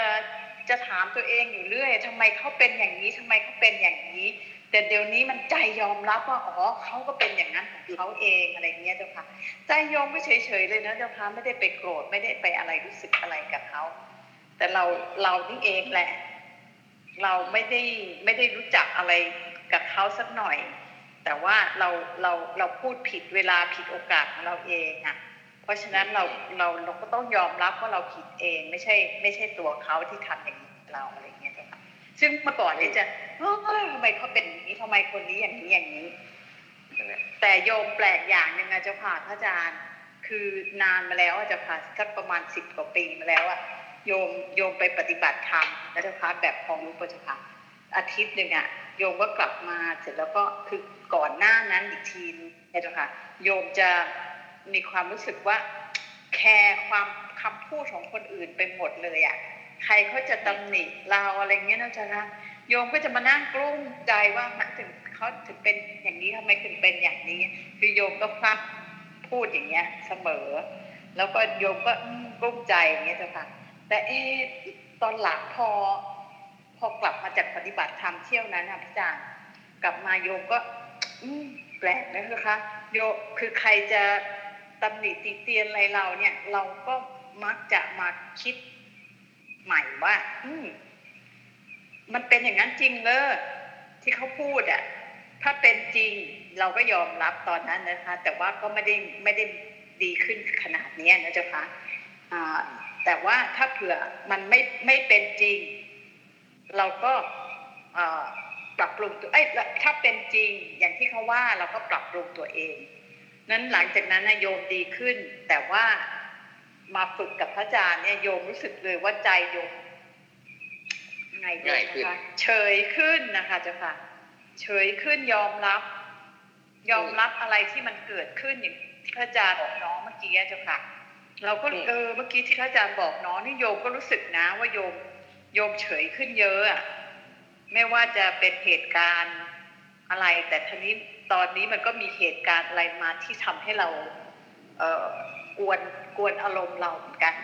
จะถามตัวเองอยู่เรื่อยทำไมเขาเป็นอย่างนี้ทำไมเขาเป็นอย่างนี้ แต่เดี๋ยวนี้มันใจยอมรับว่าอ๋อเขาก็เป็นอย่างนั้นของเขาเองอะไรเงี้ยเจ้าค่ะใจโยมก็เฉยๆเลยนะเจ้าค่ะไม่ได้ไปโกรธไม่ได้ไปอะไรรู้สึกอะไรกับเขาแต่เราเรานี่เองแหละ เราไม่ได้ไม่ได้รู้จักอะไรกับเขาสักหน่อย แต่ว่าเราเราเราพูดผิดเวลาผิดโอกาสของเราเองอะเพราะฉะนั้นเราเราเราก็ต้องยอมรับว่าเราผิดเองไม่ใช่ไม่ใช่ตัวเขาที่ทำอย่างนี้กับเราอะไรอย่างเงี้ยเจ้าค่ะซึ่งเมื่อก่อนเนี่ยจะเฮ้ยทำไมเขาเป็นอย่างนี้ทำไมคนนี้อย่างนี้อย่างนี้นั่นแหละแต่โยมแปลกอย่างหนึ่งอะเจ้าค่ะพระอาจารย์ คือนานมาแล้วอะเจ้าค่ะสักประมาณสิบกว่าปีมาแล้วอะโยมโยมไปปฏิบัติธรรมนะเจ้าค่ะแบบของรู้ปัจจุบันอาทิตย์หนึ่งอะ โยมก็กลับมาเสร็จแล้วก็คือก่อนหน้านั้นอีกทีนึงนะเจ้าค่ะโยมจะมีความรู้สึกว่า แคร์ความคำพูดของคนอื่นไปหมดเลยอะใครเขาจะตำหนิเราอะไรเงี้ยนะจ้าค่ะโยมก็จะมานั่งกลุ้มใจว่ามันถึงเขาถึงเป็นอย่างนี้ทำไมถึงเป็นอย่างนี้ คือโยมก็ฟังพูดอย่างเงี้ยเสมอ แล้วก็โยมก็กลุ้มใจอย่างเงี้ยเจ้าค่ะแต่เอ๊ตอนหลังพอ พอกลับมาจากปฏิบัติธรรมเที่ยวนั้นนะพระอาจารย์กลับมาโยมก็ อืแปลกนะคะโยคือใครจะตำหนิติเตียนอะไรเราเนี่ย เราก็มักจะมาคิดใหม่ว่า อืมันเป็นอย่างนั้นจริงเลยที่เขาพูดอะถ้าเป็นจริงเราก็ยอมรับตอนนั้นนะคะ แต่ว่าก็ไม่ได้ไม่ได้ดีขึ้นขนาดนี้นะเจ้าค่ะอ่าแต่ว่าถ้าเผื่อมันไม่ไม่เป็นจริง เราก็เอ่อปรับปรุงตัวเอ้ยถ้าเป็นจริงอย่างที่เขาว่าเราก็ปรับปรุงตัวเอง นั้นหลังจากนั้นนะโยมดีขึ้น แต่ว่ามาฝึกกับพระอาจารย์เนี่ยโยมรู้สึกเลยว่าใจโยมไงดีง่ายขึ้นนะคะเฉยขึ้นนะคะเจ้าค่ะ เฉยขึ้นยอมรับ ยอมรับอะไรที่มันเกิดขึ้นอย่างที่พระอาจารย์บอกน้องเมื่อกี้อะเจ้าค่ะ เราก็เออเมื่อกี้ที่พระอาจารย์บอกน้องนี่โยมก็รู้สึกนะว่าโยม โยมเฉยขึ้นเยอะอะไม่ว่าจะเป็นเหตุการณ์อะไร แต่ทีนี้ตอนนี้มันก็มีเหตุการณ์อะไรมาที่ทำให้เรา เอ่อกวนกวนอารมณ์เราเหมือนกัน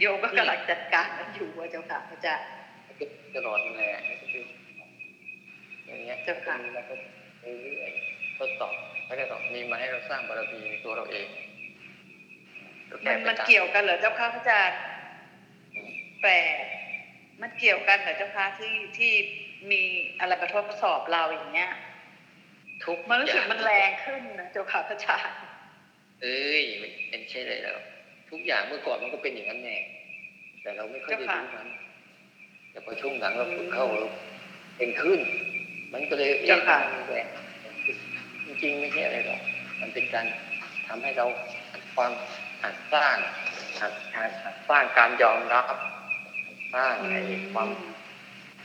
โยมก็กำลังจัดการมันอยู่อะเจ้าค่ะพระอาจารย์ตลอดนั่นแหละอย่างเงี้ยเจ้าค่ะมีแล้วก็เรื่อยทดสอบไม่ได้หรอกมีมาให้เราสร้างบารมีในตัวเราเองเรามัแก้นไปมันตามเกี่ยวกันเหรอเจ้าค่ะพระอาจารย์แปลก มันเกี่ยวกันเหรอเจ้าค่ะที่ที่มีอะไรมาทดสอบเราอย่างเงี้ยทุกมันรู้สึกอย่างมันแรงขึ้นนะเจ้าค่ะพระอาจารย์เอ้ยไม่เป็นใช่เลยแล้ว ทุกอย่างเมื่อก่อนมันก็เป็นอย่างนั้นแน่แต่เราไม่ค่อยได้รู้มันแต่พอช่วงหลังเราฝึกเข้าเราเป็นขึ้น มันก็เลยเอ๊ะมันแหวกจริงๆไม่ใช่อะไรหรอกมันเป็นการทำให้เราความหัดสร้างหัดหัดหัดสร้างการยอมรับ สร้างไอ้ความ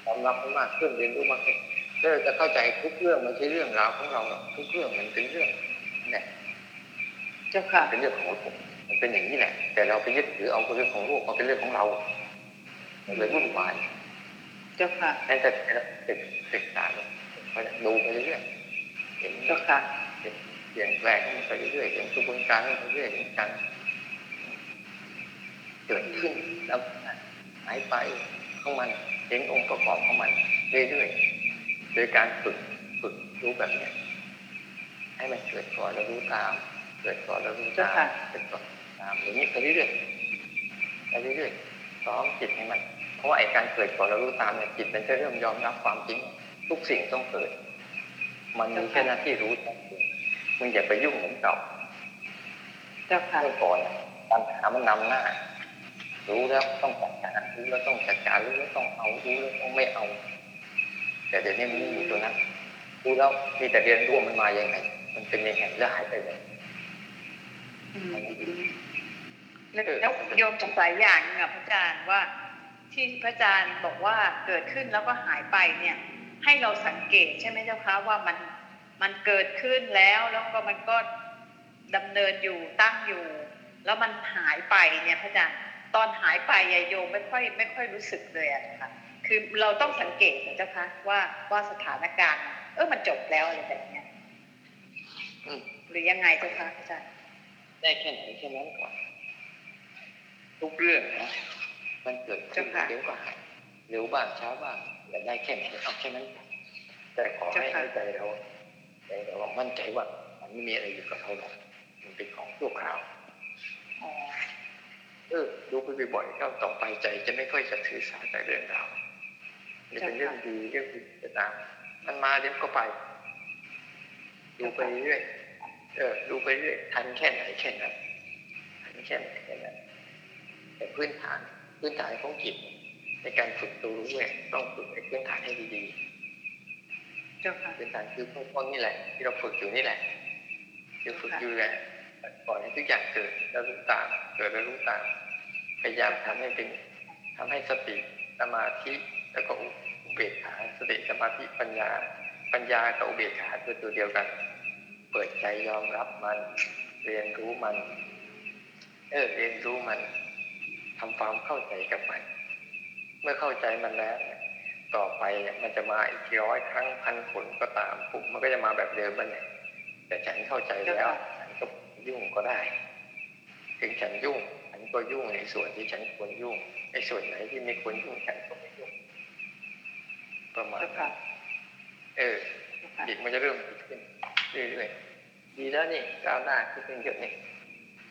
ยอมรับให้มากขึ้นเรียนรู้มากขึ้นแล้วเราจะเข้าใจทุกเรื่องไม่ใช่เรื่องราวของเราหรอกทุกเรื่องมันเป็นเรื่องเนี่ยเจ้าค่ะเป็นเรื่องของโลกมันเป็นอย่างนี้แหละ แต่เราไปยึดถือเอาเรื่องของโลกมาเป็นเรื่องของเรามันเลยวุ่นวายเจ้าค่ะนั่นจะศึกศึกษาไปดูไปเรื่อยๆเห็นเจ้าค่ะเปลี่ยนแปลงไปเรื่อยๆเห็นกระบวนการไปเรื่อยๆเห็นการเกิดขึ้นแล้ว หายไปของมันเห็นองค์ประกอบของมันเรื่อยๆโดยการฝึกฝึกรู้แบบเนี้ยให้มันเกิดก่อนแล้วรู้ตาม เกิดก่อนแล้วรู้ตามเจ้าค่ะเกิดก่อนตามอย่างนี้ไปเรื่อยๆไปเรื่อยๆซ้อมจิตให้มันเพราะว่าไอ้การเกิดก่อนแล้วรู้ตามเนี่ยจิตมันจะเริ่มยอมรับความจริง ทุกสิ่งต้องเกิด มันมีแค่หน้าที่รู้เท่านั้นมึงอย่าไปยุ่งเหมือนเก่าเจ้าค่ะเมื่อก่อนปัญหามันนำหน้า รู้แล้วต้องจัดการรู้แล้วต้องจัดการรู้แล้วต้องเอารู้แล้วต้องไม่เอา แต่เดี๋ยวนี้มันไม่มีตัวนั้นรู้แล้วมีแต่เรียนรู้ว่ามันมายังไง มันเป็นยังไงแล้วหายไปเลยอืมแล้วโยมสงสัยอย่างหนึงอะพระอาจารย์ว่า ที่พระอาจารย์บอกว่าเกิดขึ้นแล้วก็หายไปเนี่ย ให้เราสังเกตใช่ไหมเจ้าคะว่ามันมันเกิดขึ้นแล้วแล้วก็มันก็ดำเนินอยู่ตั้งอยู่ แล้วมันหายไปเนี่ยพระอาจารย์ ตอนหายไปอะโยมไม่ค่อยไม่ค่อยรู้สึกเลยอะค่ะคือเราต้องสังเกตนะเจ้าคะว่าว่าสถานการณ์ เออมันจบแล้วอะไรแบบเนี้ยอืมหรือยังไงเจ้าคะพระอาจารย์ได้แค่ไหนแค่นั้นก่อนทุกเรื่องนะมันเกิดขึ้นเดี๋ยวก็หายเร็วบ้างช้าบ้างแต่ได้แค่ไหนเอาแค่นั้นก่อนแต่ขอให้ใจเราใจเรามั่นใจว่า มันไม่มีอะไรอยู่กับเราหรอกมันเป็นของชั่วคราว อ๋อเออดูไปบ่อยๆเข้าต่อไปใจจะไม่ค่อยจะถือสาแต่เรื่องราวมันเป็นเรื่องดีเรื่องดีจะตามมันมาเดี๋ยวก็ไป ดูไปเรื่อยเออ ดูไปเรื่อยทันแค่ไหนแค่นั้นทันแค่ไหนแค่นั้นแต่พื้นฐานพื้นฐานของจิตในการฝึกตัวรู้เนี่ยต้องฝึกไอ้พื้นฐานให้ดีเจ้าค่ะๆพื้นฐานคือพวกต้นนี่แหละ ที่เราฝึกอยู่นี่แหละที่ฝึกอยู่แหละปล่อยให้ทุกอย่างเกิดแล้วรู้ตามเกิดแล้วรู้ตาม พยายามทำให้เป็นทำให้สติสมาธิแล้วก็อุเบกขาสติสมาธิปัญญา ปัญญากับอุเบกขาคือตัวเดียวกัน เปิดใจยอมรับมัน เรียนรู้มันเออเรียนรู้มันทำความเข้าใจกับมัน เมื่อเข้าใจมันแล้วเนี่ยต่อไปเนี่ยมันจะมาอีกกี่ร้อยครั้งพันขนก็ตามปุ๊บมันก็จะมาแบบเดิมมันเนี่ยแต่ฉันเข้าใจแล้วฉันก็ยุ่งก็ได้ ถึงฉันยุ่งฉัน ก็ยุ่งในส่วนที่ฉันควรยุ่งในส่วนไหนที่ไม่ควรยุ่งฉันก็ไม่ยุ่งประมาณเจ้านั้ค่ะนเออเจ้าค่ะจิตมันจะเริ่มดีขึ้นเรื่อยๆดีแล้วนี่ก้าวหน้าขึ้นเยอะนี่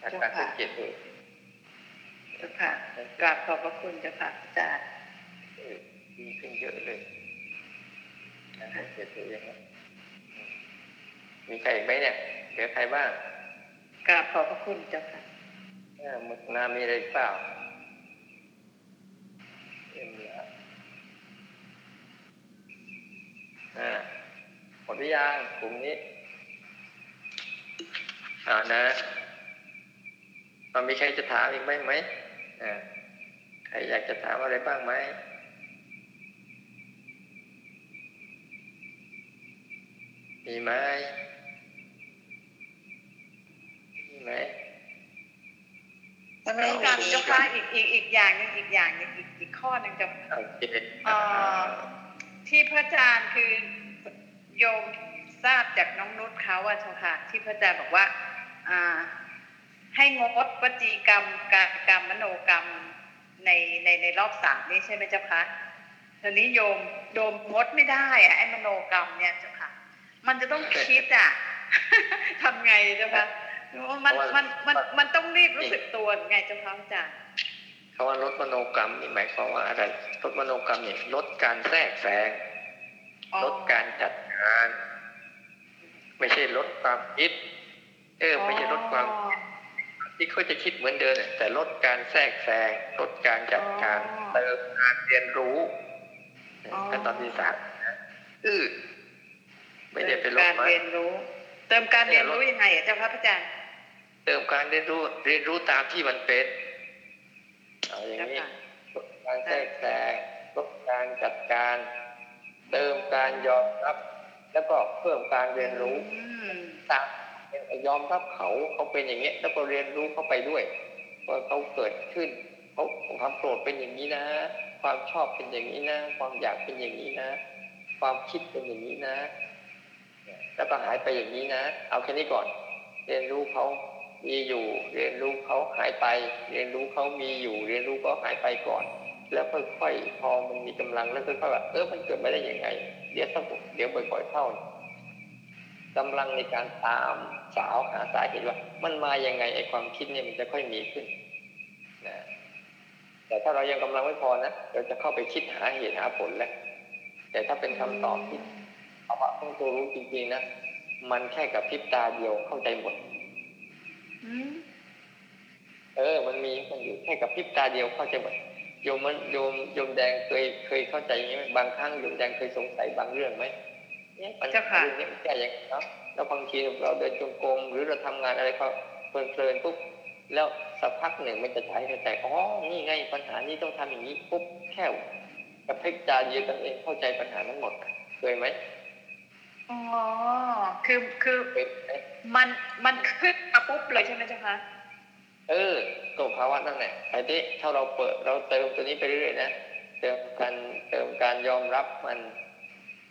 จากการสังเกตตัวเองเจ้าค่ะกราบขอบพระคุณเจ้าค่ะอาจารย์เออดีขึ้นเยอะเลยการสังเกตตัวเองนะมีใครอีกไหมเนี่ยเหลือใครบ้างกราบขอบพระคุณเจ้าค่ะเออ มุกนามีอะไรเปล่าเอ็มเหลืออ่าหมดหรือยังกลุ่มนี้อ่านะมันมีใครจะถามอีกไหมไหมอ่าใครอยากจะถามอะไรบ้างไหมมีไหมมีไหม วันนี้การเจ้าค่ะอีกอีกอีกอย่างหนึงอีกอย่างหนึงอีกอีกข้อหนึ่งจะโอเคเอ่อที่พระอาจารย์คือโยมทราบจากน้องนุชเขาว่าเจ้าค่ะ ที่พระอาจารย์บอกว่าอ่า ให้งดวจีกรรมการกรรมมโนกรรมในในในรอบสามนี้ใช่ไหมเจ้าคะทีนี้โยมโยมงดไม่ได้อะไอ้มโนกรรมเนี่ยเจ้าค่ะ มันจะต้องคิดอะทำไงเจ้าคะ มันมันมันมันต้องรีบรู้สึกตัวไงเจ้าคะอาจารย์คำว่าลดมโนกรรมนี่หมายความว่าอะไรลดมโนกรรมเนี่ยลดการแทรกแซงอ๋อลดการจัดการไม่ใช่ลดความคิด เออไม่ใช่ลดความอ๋อที่เขาจะคิดเหมือนเดิมเนี่ยแต่ลดการแทรกแซงลดการจัดการอ๋อเติมการเรียนรู้อ๋อขั้นตอนที่สามนะอือไม่ได้ไปลดการไม้เรียนรู้ เติมการเรียนรู้ยังไงอะเจ้าคะอาจารย์ เติมการเรียนรู้เรียนรู้ตามที่มันเป็นเอาอย่างเจ้านี้ค่ะลดการแทรกแซงลดการจัดการ เติมการยอมรับ แล้วก็เพิ่มการเรียนรู้อืมตามยอมรับเขาเขาเป็นอย่างเงี้ย แล้วก็เรียนรู้เขาไปด้วยว่าเขาเกิดขึ้นเขาความโกรธเป็นอย่างนี้นะ ความชอบเป็นอย่างนี้นะ ความอยากเป็นอย่างนี้นะ ความคิดเป็นอย่างนี้นะ แล้วก็หายไปอย่างนี้นะ เอาแค่นี้ก่อน เรียนรู้เขา มีอยู่ เรียนรู้เขาหายไป เรียนรู้เขามีอยู่ เรียนรู้เขาหายไปก่อน แล้วค่อยๆพอมันมีกำลังแล้วค่อยๆแบบเออมันเกิดมาได้ยังไง เดี๋ยวสักเดี๋ยวบ่อยๆเข้ากำลังในการตามสาวหาสาเหตุว่า มันมายังไงไอ้ความคิดเนี่ยมันจะค่อยมีขึ้นนะแต่ถ้าเรายังกำลังไม่พอนะเราจะเข้าไปคิดหาเหตุหาผลแล้วแต่ถ้าเป็นคำตอบที่เอาว่าต้องตัวรู้จริงๆนะมันแค่กับพริบตาเดียวเข้าใจหมด เออ มันมีมันอยู่แค่กับพริบตาเดียวเข้าใจหมดโยมมันโยมโยมแดงเคยเคยเข้าใจอย่างนี้ไหมบางครั้งโยมแดงเคยสงสัยบางเรื่องไหมเนี่ยปัญหาเรื่องนี้มันแก้ยังไงเนาะแล้วบางทีเราเดินจงกรมหรือเราทำงานอะไรก็เพลินๆปุ๊บแล้วสักพักหนึ่งมันจะใช้แต่อ๋อนี่ไงปัญหานี้ต้องทำอย่างนี้ปุ๊บแค่กับพริบตาเดียวกันเองเข้าใจปัญหานั้นหมดเคยไหมอ๋อคือคือเคยไห มมันมันขึ้นมาปุ๊บเลยใช่ไหมเจ้าคะเออก็ภาวะนั่นแหละไอ้ที่ถ้าเราเปิดเราเติมตัวนี้ไปเรื่อยๆนะเติมการเติมการยอมรับมัน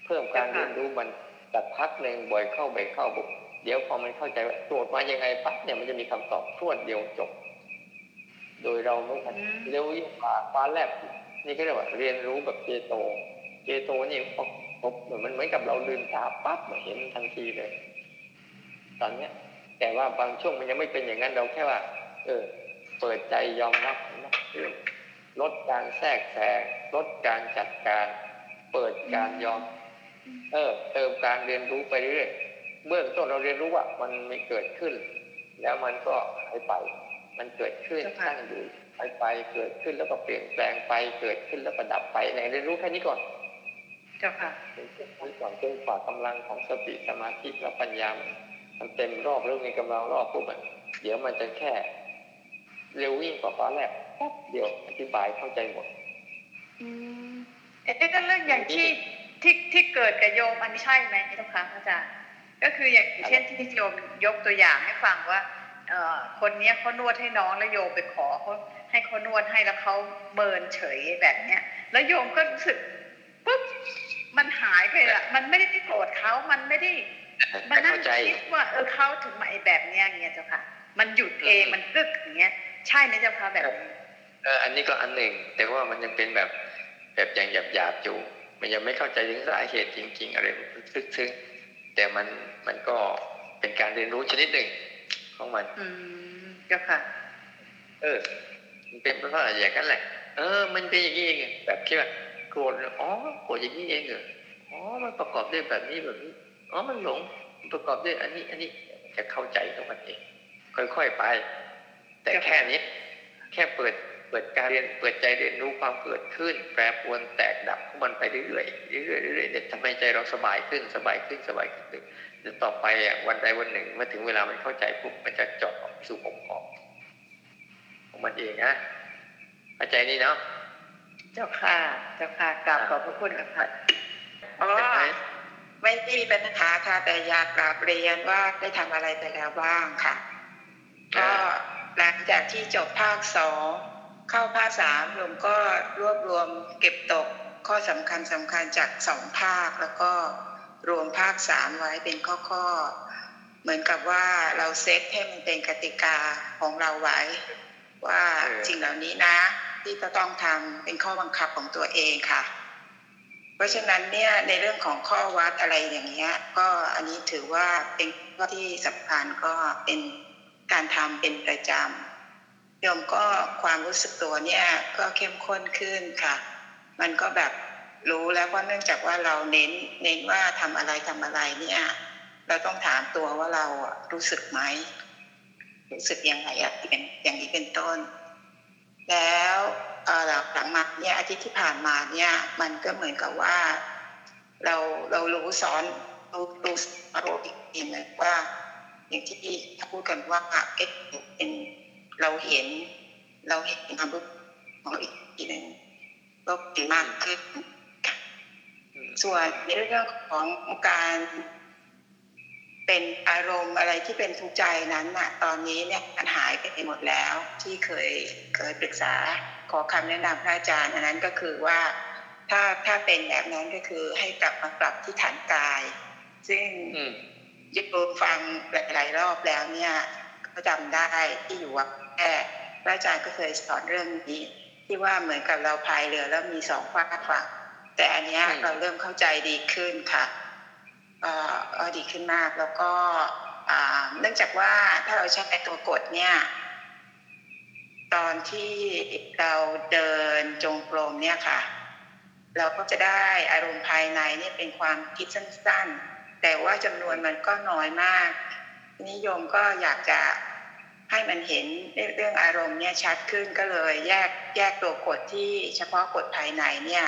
เพิ่มการเรียนรู้มันสักพักหนึ่งบ่อยเข้าบ่อยเข้าปุ๊บเดี๋ยวพอมันเข้าใจว่าโจทย์มายังไงปั๊บเนี่ยมันจะมีคำตอบพรวดเดียวจบ โดยเราไม่ทันอืมเร็วยิ่งกว่าฟ้าแลบนี่ก็เรียกว่าเรียนรู้แบบเจโต เจโตนี่พอพบเหมือนมันเหมือนกับเราลืมตาปั๊บมาเห็นทันทีเลย ตอนเนี้ย แต่ว่าบางช่วงมันยังไม่เป็นอย่างนั้นเราแค่ว่า เออ เปิดใจยอมรับนะลดการแทรกแซงลดการจัดการ เปิดการยอม เออ เติมการเรียนรู้ไปเรื่อยเมื่อต้นเราเรียนรู้ว่ามันไม่เกิดขึ้น แล้วมันก็หายไป มันเกิดขึ้นเจ้าค่ะตั้งอยู่หายไปเกิดขึ้นแล้วก็เปลี่ยนแปลงไปเกิดขึ้นแล้วก็ดับไปไหนเรียนรู้แค่นี้ก่อนเจ้าค่ะเรียนรู้แค่นี้ก่อนจนกว่ากำลังของสติสมาธิและปัญญา มันมันเต็มรอบแล้วมีกำลังรอบปุ๊บอะเดี๋ยวมันจะแค่ เร็ววิ่งกว่าฟ้าแลบแป๊บเดียวอธิบายเข้าใจหมดอืมเอ๊ะก็เรื่องอย่างที่ที่ที่เกิดกับโยมอันนี้ใช่ไหมเจ้าคะอาจารย์ก็คืออย่างเช่นที่โยมยกตัวอย่างให้ฟังว่าเอ่อคนเนี้ยเขานวดให้น้องแล้วโยมไปขอเขาให้เขานวดให้แล้วเขาเมินเฉยแบบเนี้ย แล้วโยมก็รู้สึกปุ๊บมันหายไปละมันไม่ได้โกรธเขามันไม่ได้ มันแต่นั่งเข้าใจคิดว่าเออเขาถึงมาไอ้แบบเนี้ยอย่างเงี้ยเจ้าค่ะ มันหยุดเองอืมมันกึกอย่างเงี้ย ใช่ไหมเจ้าค่ะแบบนี้เอออันนี้ก็อันหนึ่ง แต่ว่ามันยังเป็นแบบแบบอย่างหยาบๆอยู่ มันยังไม่เข้าใจถึงสาเหตุจริง ๆ อะไรลึกซึ้งแต่มันมันก็เป็นการเรียนรู้ชนิดหนึ่งของมัน อืมเจ้าค่ะ เออมันเป็นเพราะอะไรอย่างนั้นแหละ เออ มันเป็นอย่างนี้เองแบบคิดว่าโกรธอ๋อโกรธอย่างนี้เองเหรออ๋อมันประกอบด้วยแบบนี้แบบนี้ อ๋อมันหลงมันประกอบด้วยอันนี้ อันนี้จะเข้าใจของมันเอง ค่อยๆไป แต่แค่นี้ แค่เปิดเปิดการเรียนเปิดใจเรียนรู้ความเกิดขึ้น แปรปรวนแตกดับของมันไปเรื่อยๆเรื่อยๆเรื่อยๆเนี่ยทำให้ใจเราสบายขึ้นสบายขึ้นสบายขึ้นเดี๋ยวต่อไปอะวันใดวันหนึ่งเมื่อถึงเวลามันเข้าใจปุ๊บมันจะเจาะออกสู่องค์ของของมันเองนะเข้าใจนี่เนาะเจ้าค่ะเจ้าค่ะกราบขอบพระคุณค่ะอ๋อใช่ ไม่ได้มีปัญหาค่ะ แต่อยากกราบเรียนว่าได้ทำอะไรไปแล้วบ้างค่ะ ก็หลังจากที่จบภาคสองเข้าภาคสามโยมก็รวบรวมเก็บตกข้อสำคัญสำคัญจากสองภาคแล้วก็รวมภาคสามไว้เป็นข้อข้อเหมือนกับว่าเราเซตให้มันเป็นกติกาของเราไว้ ว่าสิ่งเหล่านี้นะ ที่จะต้องทำเป็นข้อบังคับของตัวเองค่ะ เพราะฉะนั้นเนี่ยในเรื่องของข้อวัดอะไรอย่างเงี้ยก็อันนี้ถือว่าเป็นข้อที่สำคัญก็เป็นการทำเป็นประจำโยมก็ความรู้สึกตัวเนี่ยก็เข้มข้นขึ้นค่ะ มันก็แบบรู้แล้วว่าเนื่องจากว่าเราเน้นเน้นว่าทำอะไรทำอะไรเนี่ยเราต้องถามตัวว่าเรารู้สึกไหมรู้สึกยังไงอะเป็นอย่างนี้เป็นต้น แล้ว หลังหลังมาเนี่ยอาทิตย์ที่ผ่านมาเนี่ย มันก็เหมือนกับว่า เราเรารู้สอนรู้รู้อารมณ์อีกทีหนึงว่า อย่างที่พูดกันว่าเอ๊ะเป็นเราเห็น เราเห็นความรู้ของอีกทีหนึ่งก็เป็นมากขึ้นอืมส่วนในเรื่องของการเป็นอารมณ์อะไรที่เป็นทุกข์ใจนั้นน่ะตอนนี้เนี่ยมันหายไปหมดแล้วที่เคยเคยปรึกษา ขอคำแนะนำพระอาจารย์อันนั้นก็คือว่าถ้าถ้าเป็นแบบนั้นก็คือให้กลับมาปรับที่ฐานกาย ซึ่งอืมยึดโยมฟังหลายๆรอบแล้วเนี่ยก็จำได้ที่อยู่วัดแค่พระอาจารย์ก็เคยสอนเรื่องนี้ ที่ว่าเหมือนกับเราพายเรือแล้วมีสองฝากฝั่งแต่อันเนี้ยอืมเราเริ่มเข้าใจดีขึ้นค่ะเอ่อก็ดีขึ้นมากแล้วก็อ่าเนื่องจากว่าถ้าเราใช้ตัวกดเนี่ย ตอนที่เราเดินจงกรมเนี่ยค่ะ เราก็จะได้อารมณ์ภายในเนี่ยเป็นความคิดสั้นๆ แต่ว่าจำนวนมันก็น้อยมาก นิยมก็อยากจะให้มันเห็นเรื่องอารมณ์เนี่ยชัดขึ้นก็เลยแยกแยกตัวกดที่เฉพาะกดภายในเนี่ย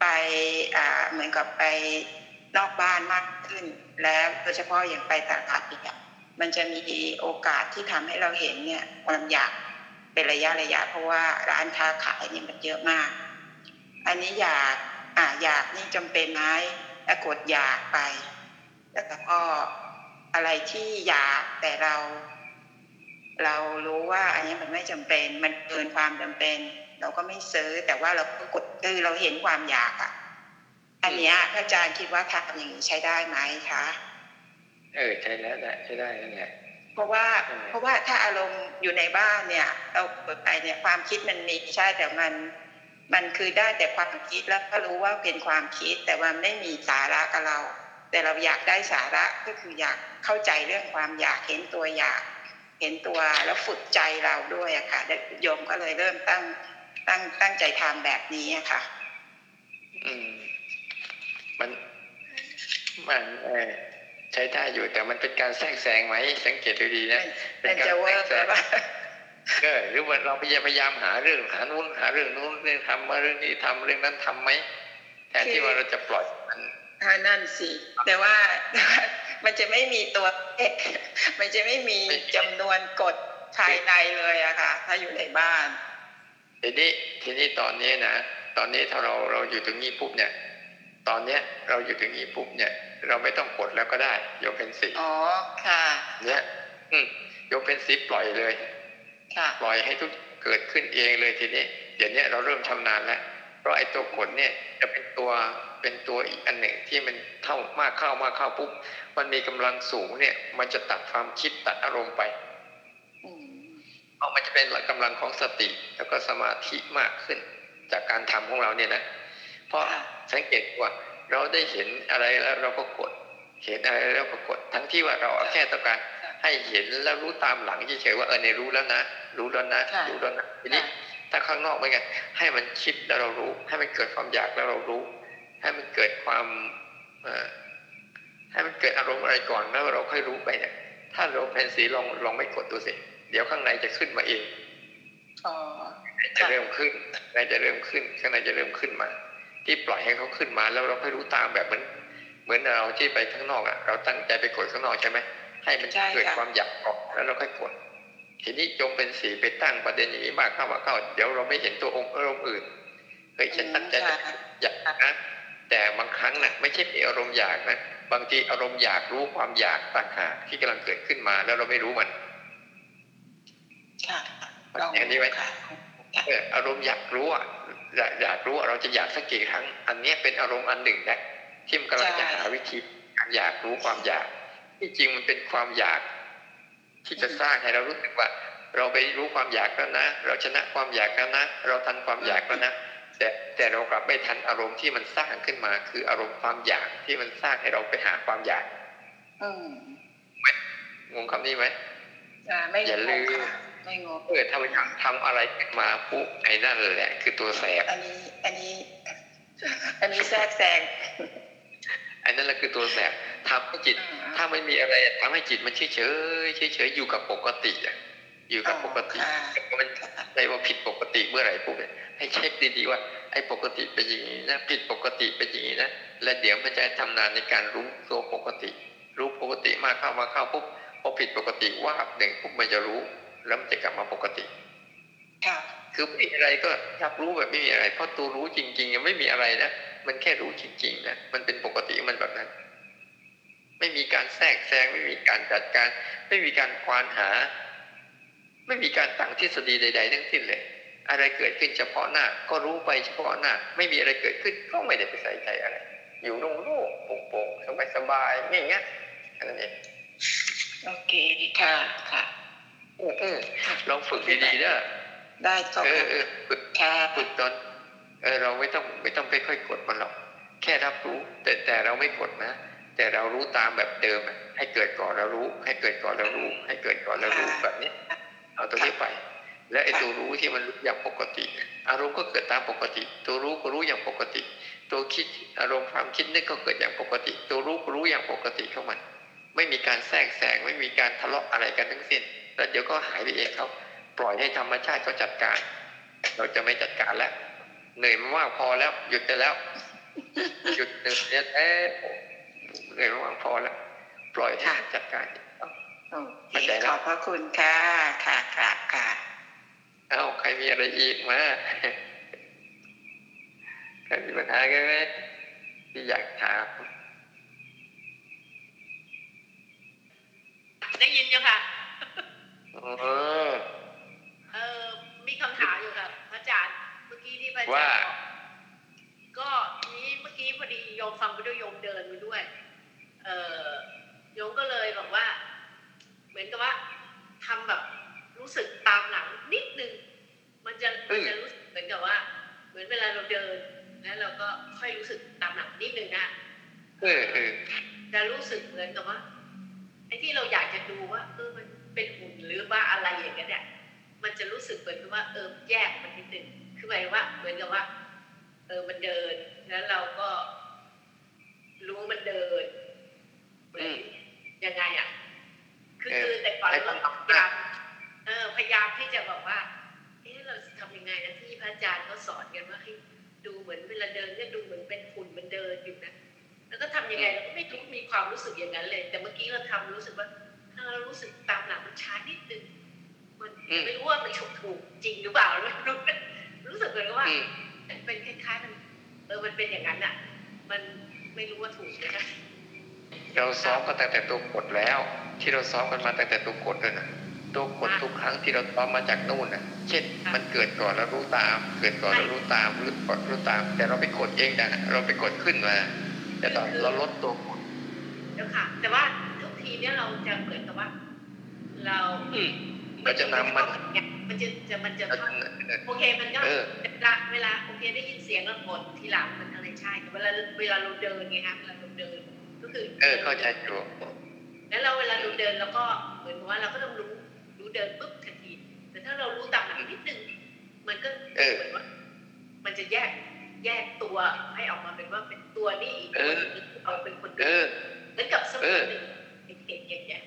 ไปอ่าเหมือนกับไปนอกบ้านมากขึ้น แล้วโดยเฉพาะอย่างไปตลาดอีกอะมันจะมีโอกาสที่ทำให้เราเห็นเนี่ยความอยาก เป็นระยะระยะเพราะว่าร้านค้าขายเนี่ยมันเยอะมาก อันนี้อยากอ่าอยากนี่จำเป็นไหมแล้วกดอยากไป แล้วก็อะไรที่อยากแต่เรา เรารู้ว่าอันนี้มันไม่จำเป็น มันเกินความจำเป็น เราก็ไม่ซื้อแต่ว่าเราก็กดคือเราเห็นความอยากอะ อันเนี้ยพระอาจารย์คิดว่าทำอย่างนี้ใช้ได้ไหมคะ เออใช่แล้วแหละใช่ได้แล้วแหละ เพราะว่าเพราะว่าถ้าอารมณ์อยู่ในบ้านเนี่ยเราเปิดไปเนี่ยความคิดมันมีใช่แต่มันมันคือได้แต่ความคิดแล้วก็รู้ว่าเป็นความคิดแต่ว่าไม่มีสาระกับเรา แต่เราอยากได้สาระก็คืออยากเข้าใจเรื่องความอยากเห็นตัวอยาก เห็นตัวแล้วฝึกใจเราด้วยอะค่ะแล้วโยมก็เลยเริ่มตั้งตั้งตั้งใจทำแบบนี้อะค่ะ อืม มันมันเออ ใช้ได้อยู่แต่มันเป็นการแทรกแซงไหมสังเกตดูดีนะมันจะเวิร์กหรือเปล่าเออหรือว่าเราพยายามพยายามหาเรื่องหานู้นหาเรื่องนู้นเรื่องทำมาเรื่องนี้ทำเรื่องนั้นทำไหมแทนที่ว่าเราจะปล่อยมันอ่านั่นสิแต่ว่ามันจะไม่มีตัวเลขมันจะไม่มีจำนวนกฎภายในเลยอะค่ะ ถ้าอยู่ในบ้านทีนี้ทีนี้ตอนนี้นะตอนนี้ถ้าเราเราอยู่ตรงนี้ปุ๊บเนี่ย ตอนเนี้ยเราอยู่ตรงนี้ปุ๊บเนี่ย เราไม่ต้องกดแล้วก็ได้ยกเป็นสีอ๋อค่ะ เนี่ยอืมยกเป็นสีปล่อยเลย ค่ะ ปล่อยให้ทุกเกิดขึ้นเองเลยทีนี้เดี๋ยวนี้เราเริ่มชำนาญแล้ว เพราะไอ้ตัวกดเนี่ยจะเป็นตัวเป็นตัวอีกอันหนึ่งที่มันเท่ามากเข้ามากเข้าปุ๊บมันมีกำลังสูงเนี่ย มันจะตัดความคิดตัดอารมณ์ไปอืมเพราะมันจะเป็นกำลังของสติแล้วก็สมาธิมากขึ้น จากการทำของเราเนี่ยนะ เพราะค่ะสังเกตว่าเราได้เห็นอะไรแล้วเราก็กด เห็นอะไรแล้วก็กด ทั้งที่ว่าเราแค่ต้องการให้เห็นแล้วรู้ตามหลังเฉยๆว่าเออเนี่ยรู้แล้วนะ รู้แล้วนะค่ะรู้แล้วนะทีนี้ถ้าข้างนอกเหมือนกันให้มันคิดแล้วเรารู้ ให้มันเกิดความอยากแล้วเรารู้ ให้มันเกิดความเอ่อให้มันเกิดอารมณ์อะไรก่อนแล้วเราค่อยรู้ไปเนี่ยถ้าเราเพนสีลองลองไม่กดดูสิเดี๋ยวข้างในจะขึ้นมาเองอ๋อจะเริ่มขึ้นข้างในจะเริ่มขึ้นข้างในจะเริ่มขึ้นมา ที่ปล่อยให้เขาขึ้นมาแล้วเราค่อยรู้ตามแบบเหมือนเหมือนเราที่ไปข้างนอกอะเราตั้งใจไปกดข้างนอกใช่ไหมให้มันใช่เกิดค่ะความอยากออกแล้วเราค่อยกดทีนี้จงเป็นสีไปตั้งประเด็นอย่างนี้มากเข้ามาเข้า เดี๋ยวเราไม่เห็นตัวองค์อารมณ์อื่นเฮ้ยฉันตั้งใจจะค่ะอยากนะแต่บางครั้งน่ะไม่ใช่มีอารมณ์อยากนะบางทีอารมณ์อยากรู้ความอยากต่างหากที่กำลังเกิดขึ้นมาแล้วเราไม่รู้มันค่ะอย่างนี้ไว้ค่ะเอออารมณ์อยากรู้อะ อยากอยากรู้อะเราจะอยากสักกี่ครั้ง อันเนี้ยเป็นอารมณ์อันหนึ่งนะที่มันกำลังจะหาวิธีการอยากรู้ความอยาก ที่จริงมันเป็นความอยาก ที่จะสร้างให้เรารู้สึกว่า เราไปรู้ความอยากแล้วนะ เราชนะความอยากแล้วนะ เราทันความอยากแล้วนะแต่แต่เรากลับไม่ทันอารมณ์ที่มันสร้างขึ้นมา คืออารมณ์ความอยากที่มันสร้างให้เราไปหาความอยากอืมงงคำนี้ไหมอ่าไม่อย่างลืงมค่ะ ไม่งงเออถ้าเราอยากทำอะไรขึ้นมาปุ๊บไอ้นั่นแหละ คือตัวแสบอันนี้ อันนี้ อันนี้แทรกแซงไอ้นั่นแหละคือตัวแสบทำให้จิตอืมถ้าไม่มีอะไรทำให้จิตมันเฉยเฉยเฉยเฉยๆอยู่กับปกติอะอยู่กับปกติค่ะมันในว่าผิดปกติเมื่อไหร่ปุ๊บเนี่ยให้เช็คดีๆว่าไอ้ปกติเป็นอย่างนี้นะผิดปกติเป็นอย่างนี้นะและเดี๋ยวมันจะทำนานในการรู้ตัวปกติ รู้ปกติมากเข้ามาเข้าปุ๊บพอผิดปกติว่าบหนึ่งปุ๊บมันจะรู้ แล้วมันจะกลับมาปกติค่ะคือไม่มีอะไรก็อยากรู้แบบไม่มีอะไร เพราะตัวรู้จริงๆยังไม่มีอะไรนะมันแค่รู้จริงๆนะมันเป็นปกติของมันแบบนั้น ไม่มีการแทรกแซงไม่มีการจัดการ ไม่มีการควานหา ไม่มีการตั้งทฤษฎีใด ๆ ทั้งสิ้นเลย อะไรเกิดขึ้นเฉพาะหน้า ก็รู้ไปเฉพาะหน้า ไม่มีอะไรเกิดขึ้นก็ไม่ได้ไปใส่ใจอะไร อยู่โล่งๆโปร่งๆสบายๆง่ายๆแค่นั้นเองโอเคค่ะค่ะ อืออลองฝึกดีๆเด้อได้ก็เออค่ะเออฝึกค่ะฝึกตอนเออเราไม่ต้องไม่ต้องไปค่อยกดมันหรอก แค่รับรู้ แต่แต่เราไม่กดนะ แต่เรารู้ตามแบบเดิมอะให้เกิดก่อนเรารู้ ให้เกิดก่อนเรารู้ ให้เกิดก่อนเรารู้แบบนี้เอาตัวนี้ไป และไอ้ตัวรู้ที่มันรู้อย่างปกติเนี่ยอารมณ์ก็เกิดตามปกติ ตัวรู้ก็รู้อย่างปกติ ตัวคิดอารมณ์ความคิดนึกก็เกิดอย่างปกติ ตัวรู้ก็รู้อย่างปกติของมัน ไม่มีการแทรกแซงไม่มีการทะเลาะอะไรกันทั้งสิ้น แล้วเดี๋ยวก็หายไปเองเขาปล่อยให้ธรรมชาติเขาจัดการ เราจะไม่จัดการแล้ว เหนื่อยมามากพอแล้ว หยุดได้แล้ว หยุดหนึ่งเนี่ยเอ๊ะเหนื่อยมามากพอแล้ว ปล่อยให้จัดการโอเคเข้าใจแล้วขอบพระคุณค่ะค่ะค่ะค่ะเอ้าใครมีอะไรอีกมาใครมีปัญหากันไหมที่อยากถามได้ยินอยู่ค่ะ เออเออมีคำถามอยู่ค่ะพระอาจารย์ เมื่อกี้ที่พระอาจารว่าย์บอกก็นี้เมื่อกี้พอดีโยมฟังไปด้วยโยมเดินไปด้วย เออโยมก็เลยบอกว่า เหมือนกับว่าทำแบบรู้สึกตามหลังนิดนึง มันจะมันจะรู้สึกเหมือนกับว่า เหมือนเวลาเราเดินแล้วเราก็ค่อยรู้สึกตามหลังนิดนึงนะเออเออจะรู้สึกเหมือนกับว่าไอ้ที่เราอยากจะดูว่าเออมัน เป็นหุ่นหรือว่าอะไรอย่างเงี้ยเนี่ยมันจะรู้สึกเหมือนกับว่าเออแยกมันนิดนึงคือหมายว่าเหมือนกับว่า เออมันเดินแล้วเราก็ รู้มันเดินหมือยังไงอะ คือคือแต่ก่อนเราพยายามเออพยายามที่จะบอกว่าเอ๊ะเราจะทำยังไงนะที่พระอาจารย์เขาสอนกันว่าให้ดูเหมือนเวลาเดินก็ดูเหมือนเป็นหุ่นมันเดินอยู่นะแล้วก็ทำยังไงเราก็ไม่รู้มีความรู้สึกอย่างนั้นเลย แต่เมื่อกี้เราทำรู้สึกว่า เออเรารู้สึกตามหลังมันช้านิดนึงมันอืมไม่รู้ว่ามันถูกถูกจริงหรือเปล่าไม่รู้รู้สึกเหมือนกับว่าอืมเป็นคล้ายๆมันเออมันเป็นอย่างนั้นอะ มันไม่รู้ว่าถูกไหมนะเราซ้อมกันตั้งแต่ตัวกดแล้ว ที่เราซ้อมกันมาตั้งแต่ตัวกดเลยนะตัวกดทุกครั้งที่เราซ้อมมาจากนู่นนะเช่น มันเกิดก่อนแล้วรู้ตาม เกิดก่อนแล้วรู้ตามรู้ก่อนรู้ตาม แต่เราไปกดเองนะเราไปกดขึ้นมาแต่ตอนเราลดตัวกดเดี๋ยวค่ะ แต่ว่า ทุกทีเนี่ยเราจะเหมือนกับว่า เราอืมเราจะนำมันมันจะจะมันจะเราเข้าจะโอเคมันก็เออเวลาเวลาโอเคได้ยินเสียงแล้วกดทีหลังมันอะไรใช่แต่เวลาเวลาเราเดินไงคะเวลาเราเดินก็คือ เออเข้าใจอยู่แล้วเราเวลาเราเดินเราก็เหมือนกับว่าเราก็ต้องรู้รู้เดินปุ๊บทันที แต่ถ้าเรารู้ตามหลังนิดนึงมันก็เออเหมือนว่ามันจะแยกแยกตัวให้ออกมาเป็นว่าเป็นตัวนี่อีกเออตัวนึงเอาเป็นคนเอดูอเหมือนกับสเอมุอนหนึ่ง เด็กๆอย่างเงี้ย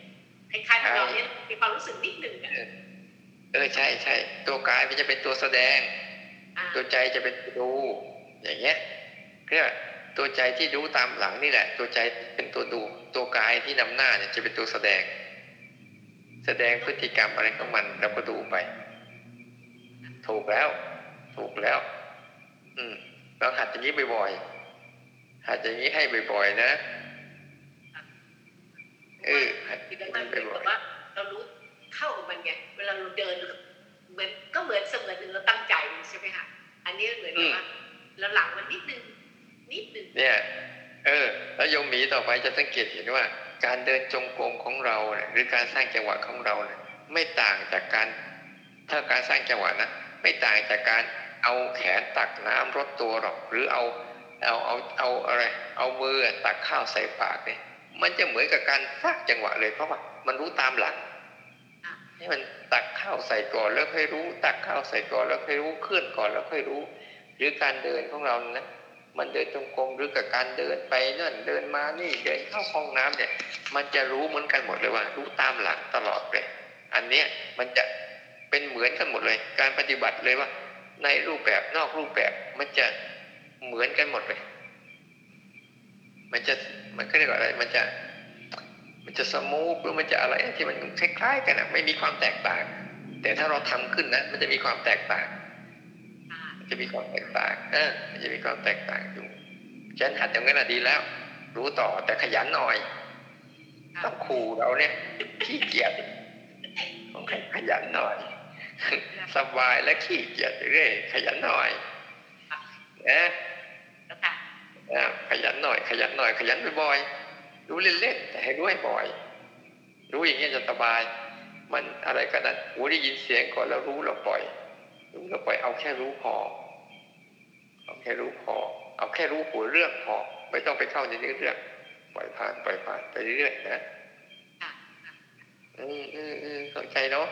คล้ายๆกับเราเนี่ยมีความรู้สึกนิดนึงอะเออใช่ใช่ตัวกายมันจะเป็นตัวแสดงอ่าตัวใจจะเป็นตัวดูอย่างเงี้ยเรียกว่าตัวใจที่รู้ตามหลังนี่แหละ ตัวใจเป็นตัวดู ตัวกายที่นำหน้าเนี่ยจะเป็นตัวแสดง แสดงพฤติกรรมอะไรของมันเราก็ดูไป ถูกแล้ว ถูกแล้ว อืมเราหัดอย่างนี้บ่อยๆหัดอย่างนี้ให้บ่อยๆนะ เออหัดอคืย่าองมันนี้เหมือนบ่อกับยว่าเรารู้เข้ากับมันไงเวลาเราเดินเหมือนก็เหมือนเสมือนหนึ่งเราตั้งใจใช่ไหมคะอันนี้เหมือนกับว่าเราหลังมันนิดนึงนิดนึงๆเนี่ยเออแล้วโยมหมีต่อไปจะสังเกตเห็นว่า การเดินจงกรมของเราเนี่ยหรือการสร้างจังหวะของเราเนี่ยไม่ต่างจากการ ถ้าการสร้างจังหวะนะไม่ต่างจากการเอาแขนตักน้ำรดตัวหรอก หรือเอาเอาเอาเอาอะไรเอามือตักข้าวใส่ปากเนี่ย มันจะเหมือนกับการสร้างจังหวะเลยเพราะว่ามันรู้ตามหลังอะให้มันตักข้าวใส่ก่อนแล้วค่อยรู้ ตักข้าวใส่ก่อนแล้วค่อยรู้เคลื่อนก่อนแล้วค่อยรู้ หรือการเดินของเรานะมันเดินจงกรมหรือกับการเดินไปนั่นเดินมานี่เดินเข้าห้องน้ำเนี่ย มันจะรู้เหมือนกันหมดเลยว่า รู้ตามหลังตลอดเลย อันเนี้ยมันจะเป็นเหมือนกันหมดเลย การปฏิบัติเลยว่า ในรูปแบบนอกรูปแบบมันจะเหมือนกันหมดเลย มันจะมันก็เรียกว่าอะไร มันจะ มันจะสมูทหรือมันจะอะไรที่มันคล้ายๆ กันอะไม่มีความแตกต่าง แต่ถ้าเราทำขึ้นนะมันจะมีความแตกต่างอ่าจะมีความแตกต่าง เออมันจะมีความแตกต่างอยู่ฉะนันหัดอย่างนั้นนะดีแล้ว รู้ต่อแต่ขยันหน่อย ต้องขู่เราเนี่ยขี้เกียจต้องให้ขยันหน่อย สบายและขี้เกียจเรื่อยขยันหน่อยนะแล้วค่ะอ่า ขยันหน่อย ขยันหน่อย ขยันบ่อยๆรู้เล่นๆแต่ให้รู้ให้บ่อย รู้อย่างเงี้ยจะสบาย มันอะไรกันนั้นหูได้ยินเสียงก่อนแล้วรู้แล้วปล่อย รู้แล้วปล่อยเอาแค่รู้พอ เอาแค่รู้พอ เอาแค่รู้หัวเรื่องพอ ไม่ต้องไปเข้าในเนื้อเรื่องปล่อยผ่านปล่อยผ่านไปเรื่อยๆนะค่ะอืมอืมอืมเข้าใจเนาะ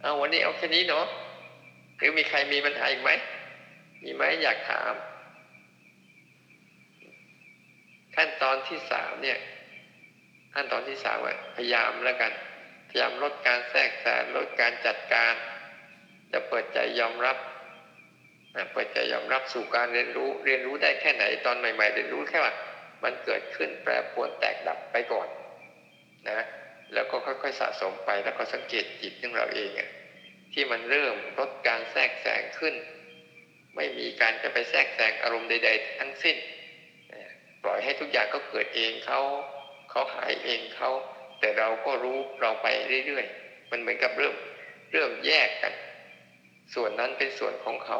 เอาวันนี้เอาแค่นี้เนาะหรือมีใครมีปัญหาอีกไหมมีไหมอยากถาม ขั้นตอนที่สามเนี่ยขั้นตอนที่สามว่าพยายามแล้วกัน พยายามลดการแทรกแซงลดการจัดการ จะเปิดใจยอมรับเปิดใจยอมรับสู่การเรียนรู้ เรียนรู้ได้แค่ไหนตอนใหม่ ๆ เรียนรู้แค่ว่ามันเกิดขึ้นแปรปรวนแตกดับไปก่อนนะแล้วก็ค่อยๆสะสมไปแล้วก็สังเกตจิตของเราเองอะที่มันเริ่มลดการแทรกแซงขึ้น ไม่มีการจะไปแทรกแซงอารมณ์ใด ๆ ทั้งสิ้น ล่อยให้ทุกอย่างก็เกิดเองเขาเขาหายเองเขาแต่เราก็รู้เราไปเรื่อยๆ มันเหมือนกับเริ่มเริ่มแยกกัน ส่วนนั้นเป็นส่วนของเขา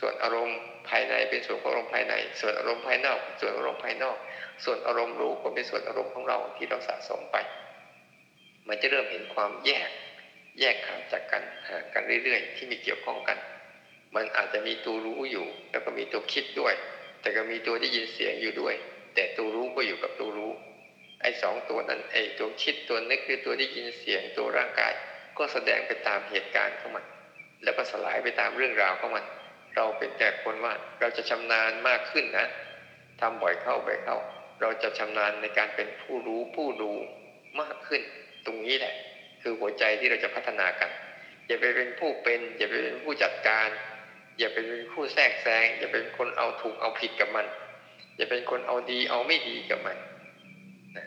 ส่วนอารมณ์ภายในเป็นส่วนของอารมณ์ภายใน ส่วนอารมณ์ภายนอก ส่วนอารมณ์ภายนอก ส่วนอารมณ์รู้ก็เป็นส่วนอารมณ์ของเราที่เราสะสมไป มันจะเริ่มเห็นความแยก แยกขาดจากกันห่างกันเรื่อยๆ ที่มีเกี่ยวข้องกัน มันอาจจะมีตัวรู้อยู่ แล้วก็มีตัวคิดด้วย แต่ก็มีตัวได้ยินเสียงอยู่ด้วย แต่ตัวรู้ก็อยู่กับตัวรู้ ไอ้สองตัวนั้นไอ้ตัวคิดตัวนึกหรือตัวได้ยินเสียงตัวร่างกาย ก็แสดงไปตามเหตุการณ์ของมันแล้วก็สลายไปตามเรื่องราวของมัน เราเป็นแต่คนว่าเราจะชำนาญมากขึ้นนะทำบ่อยเข้าบ่อยเข้า เราจะชำนาญในการเป็นผู้รู้ผู้ดูมากขึ้น ตรงนี้แหละ คือหัวใจที่เราจะพัฒนากันอย่าไปเป็นผู้เป็นอย่าไปเป็นผู้จัดการ อย่าไปเป็นผู้แทรกแซงอย่าเป็นคนเอาถูกเอาผิดกับมัน อย่าเป็นคนเอาดีเอาไม่ดีกับมันนะ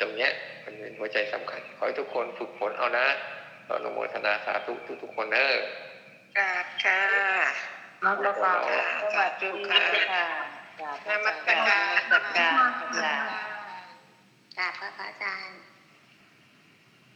ตรงเนี้ยมันเป็นหัวใจสำคัญ ขอให้ทุกคนฝึกฝนเอานะขออนุโมทนาสาธุทุกๆคนเนอะกราบค่ะนักประกาศสวัสดีค่ะกราบนมัสการนมัสการค่ะกราบพระอาจารย์